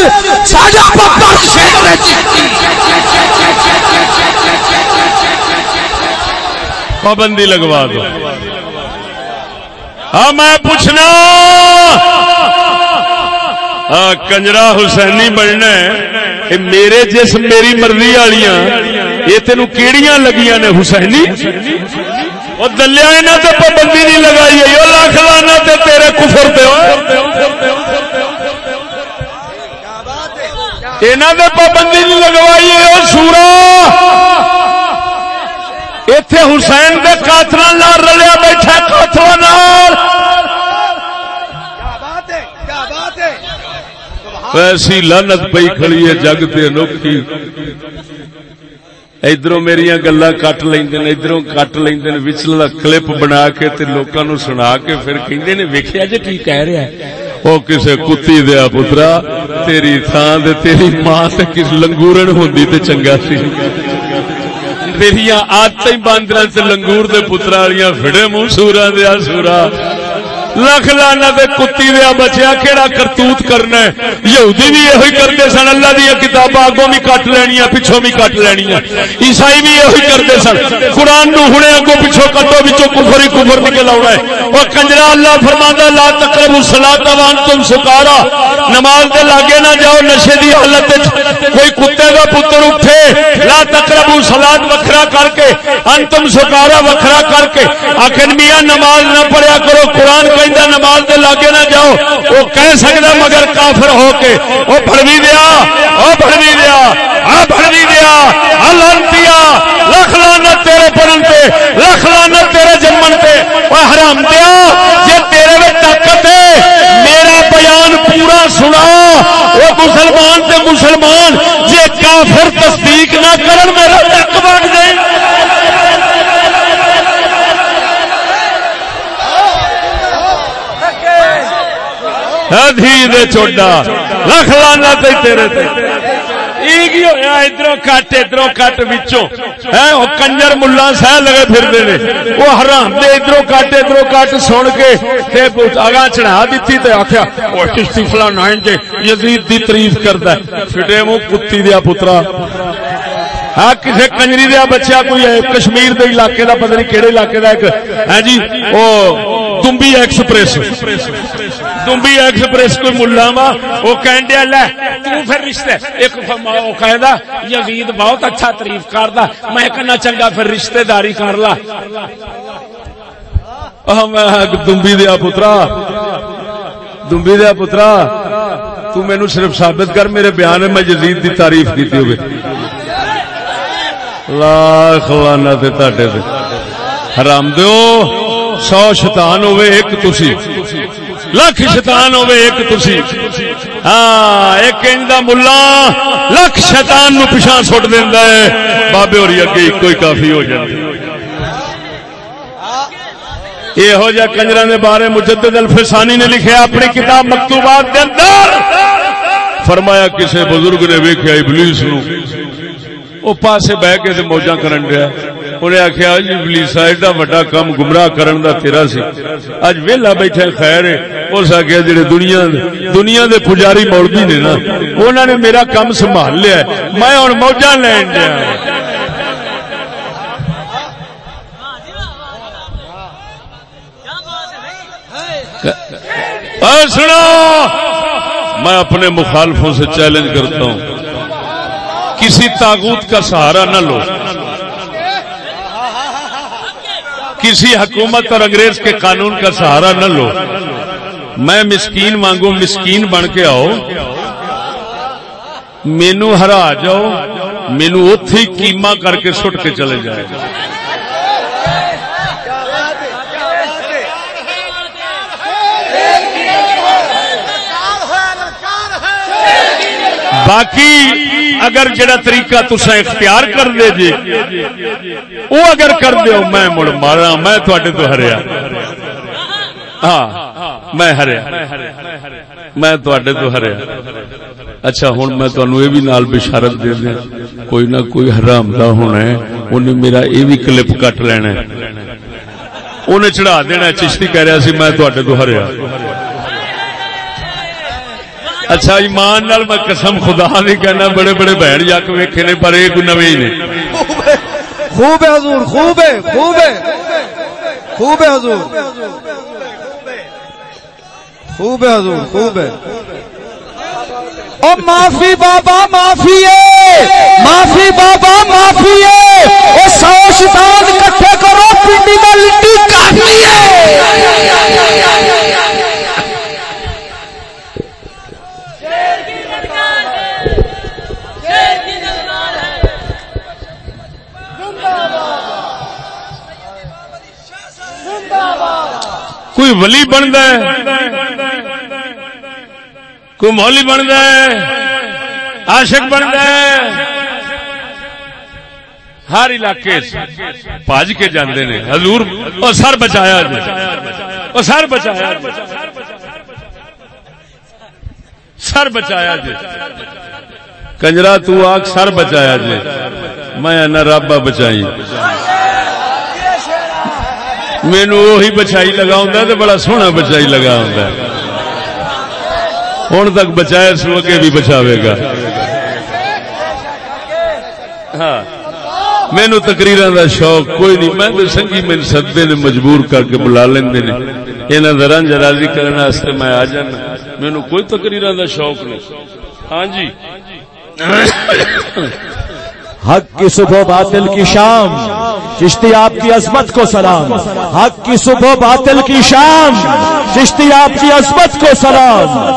ساڈا پپا شیر ہے پابندی لگوا دو۔ ہاں میں پوچھنا۔ ہاں، کنجرا حسینی بننا میرے جس میری مرضی والیاں، یہ تین کیڑیاں لگیاں نے حسینی؟ وہ دلیا یہاں تے پابندی نہیں لگائی ہے لکھ تے تیرے کفر پہ یہاں تے پابندی نہیں لگوائی وہ سورا۔ اتے حسین کے کاتر رلیا بیٹھا کاتروں ایسی لانت پی کھڑی ہے، جگ تے ادھر میری گلا کٹ لیندے نے ادھر کٹ لیندے نے وچلا کلپ بنا کے تے لوکاں نو سنا کے پھر کہندے نے، ویکھیا جے کی کہہ رہا ہے؟ او کسے کتی دیا پترا، تیری تھان دے، تیری ماں تے کس لنگورن ہوندی تے چنگا سی۔ تیریاں آدتیں باندراں تے لنگور دے پترا والیاں پھڑے منہ سورا دیا سورا لکھ لانا دے کتی دیا بچیا کہڑا کرتوت کرنا ہے؟ یہودی بھی یہ کرتے سن، اللہ دیا کتاب آگوں بھی کٹ لینیا پچھوں بھی کٹ لینیا عیسائی بھی یہ کرتے سن۔ قرآن نو ہنے اگوں پچھوں کٹو بچوں کفر ہی کفر نکل آنا ہے۔ وہ کنجرا، اللہ فرما لا تقرب سلاتا وان تم سکارا۔ نماز دے لاگے نہ جاؤ، نشے دی حالت کوئی کتے کا پتر اٹھے۔ لا تقرب سلاد وکھرا کر کے، انتم سکارا وکھرا کر کے۔ آخر میاں نماز نہ پڑھیا کرو، قرآن کہ نماز دے لاگے نہ جاؤ، وہ کہہ سکتا مگر کافر ہو کے، وہ بڑوی دیا، وہ بڑوی دیا، آ دیا لانتیا لکھ لانا تیرے پڑھن پہ لکھ لانا تیرے جمن پہ وہ حرام دیا جی تیرے میں طاقت ہے، میرا بیان پورا سنا، وہ مسلمان سے مسلمان جی کافر تصدیق نہ کرن دھی چوڈا لکھ لانا تیرے ادھر کٹ ادھر کٹ کنجر ملا سہ لگے پھر وہ حرام دے ادھر کٹ ادھر کٹ سن کے اگا چڑھا دیتی آخیا کشتی فلانا یزید دی تعریف کرتا ہے۔ فٹے منہ کتی دیا پترا۔ ہاں کسی کنجری دیا بچہ کوئی کشمیر دے علاقے دا، پتہ نہیں کہڑے علاقے دا ایک ہے جی وہ دمبی ایکسپریس دمبی ایکسپریس کوئی ملا وا، وہ کہہ لے، تو پھر رشتے ایک وہ کہدا یزید بہت اچھا تعریف کردا میں کہنا چنگا، پھر رشتہ داری کر لا۔ دمبی دیا پترا، دمبی دیا پترا، تو مینو صرف ثابت کر، میرے بیان میں یزید دی تعریف کی ہوئے لاکھ لانا تے۔ حرام دیو۔ سو شیطان ہوے ایک تسی۔ لکھ شیطان ہوے ایک تسی۔ ہاں ایک اندا ملا۔ لکھ شیطان نو پیچھے سٹ دیندا ہے۔ بابے اور اگے کوئی کافی ہو جائے یہ ہو جا کنجرا دے بارے مجدد الفسانی نے لکھیا اپنی کتاب مکتوبات دے اندر۔ فرمایا کسے بزرگ نے ویکھیا، ابلیس نو۔ وہ پاسے بہ کے موجا کرن دیا۔ انہیں آخیا جی بلیسا ایڈا وڈا کام گمراہ کرن دا تیرا سی۔ اج ویلا بیٹھے خیر اس آخیا جڑے دنیا دنیا دے پجاری مولوی نے نا۔ انہوں نے میرا کام سنبھال لیا میں ہوں موجا لین دیا۔ سنو میں اپنے مخالفوں سے چیلنج کرتا ہوں۔ کسی تاغوت کا سہارا نہ لو۔ کسی حکومت اور انگریز کے قانون کا سہارا نہ لو۔ میں مسکین مانگو مسکین بن کے آؤ مینو ہرا جاؤ۔ مینو اتے کیما کر کے سٹ کے چلے جائے۔ باقی اگر جڑا طریقہ تسا اختیار جی، کر دے جی وہ اگر کر دیو میں مڑ مارا، میں تھوڑے تو ہریا۔ ہاں میں ہریا۔ میں تھوڑے تو ہریا۔ اچھا ہوں میں تمہیں یہ بھی نال بشارت دے دیا۔ کوئی نہ کوئی حرام دا ہونا ہے، انہیں میرا یہ بھی کلپ کٹ لینا انہیں چڑھا دینا چشتی کہہ رہا سی، میں تھوڑے تو ہریا۔ اچھا ایمان نال میں قسم خدا نہیں کہنا، بڑے بڑے بہن جک ویکھے نے، پر یہ نو نے۔ خوب ہے حضور، خوب ہے خوب ہے خوب ہے حضور، خوب ہے حضور، خوب ہے۔ او معافی بابا، معافی ہے۔ معافی بابا، معافی ہے۔ او سو شیطان اکٹھے کرو، پنڈی میں لٹی کافی ہے۔ کوئی ولی بنتا ہے؟ کوئی مولی بن ہے؟ عاشق بن ہے؟ ہر علاقے پاج کے جاندے نے۔ حضور، اور سر بچایا جی۔ اور سر بچایا جی۔ سر بچایا جی۔ کنجرا، تو آگ سر بچایا جی۔ میں نہ رابا بچائی۔ مینو وہی بچائی لگا تو بڑا سونا بچائی لگا ہوں تک بچایا سو اگے بھی بچاوے گا۔ ہاں۔ مینو تقریر دا شوق کوئی نہیں۔ میں سنگھی میرے سدے نے مجبور کر کے بلا لیندے نے۔ یہاں کا رنج راضی کرنے میں آ جانا۔ مینو کوئی تقریر دا شوق نہیں۔ ہاں جی۔ حق کی صبح باطل کی شام۔ چشتی آپ کی عظمت کو سلام، حق کی صبح باطل کی شام، چشتی آپ کی عظمت کو سلام۔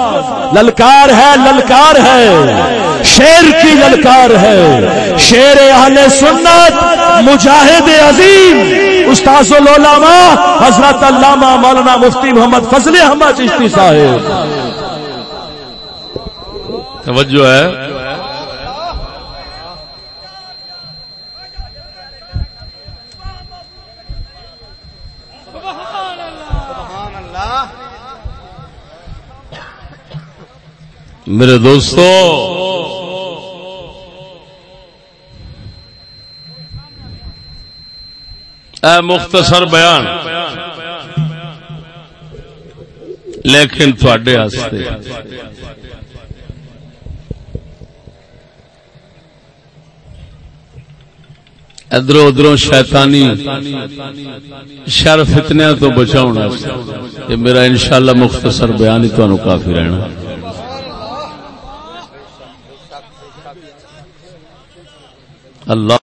للکار ہے للکار ہے، شیر کی للکار ہے۔ شیر اہل سنت، مجاہد عظیم۔ استاذ العلماء حضرت علامہ مولانا مفتی محمد فضل احمد چشتی صاحب۔ توجہ ہے۔ میرے دوستو، اے مختصر بیان، لیکن تھوڑے ادھر ادھر شیطانی شر فتنیا تو بچاؤ یہ میرا انشاءاللہ مختصر بیان ہی تمہیں کافی رہنا۔ الله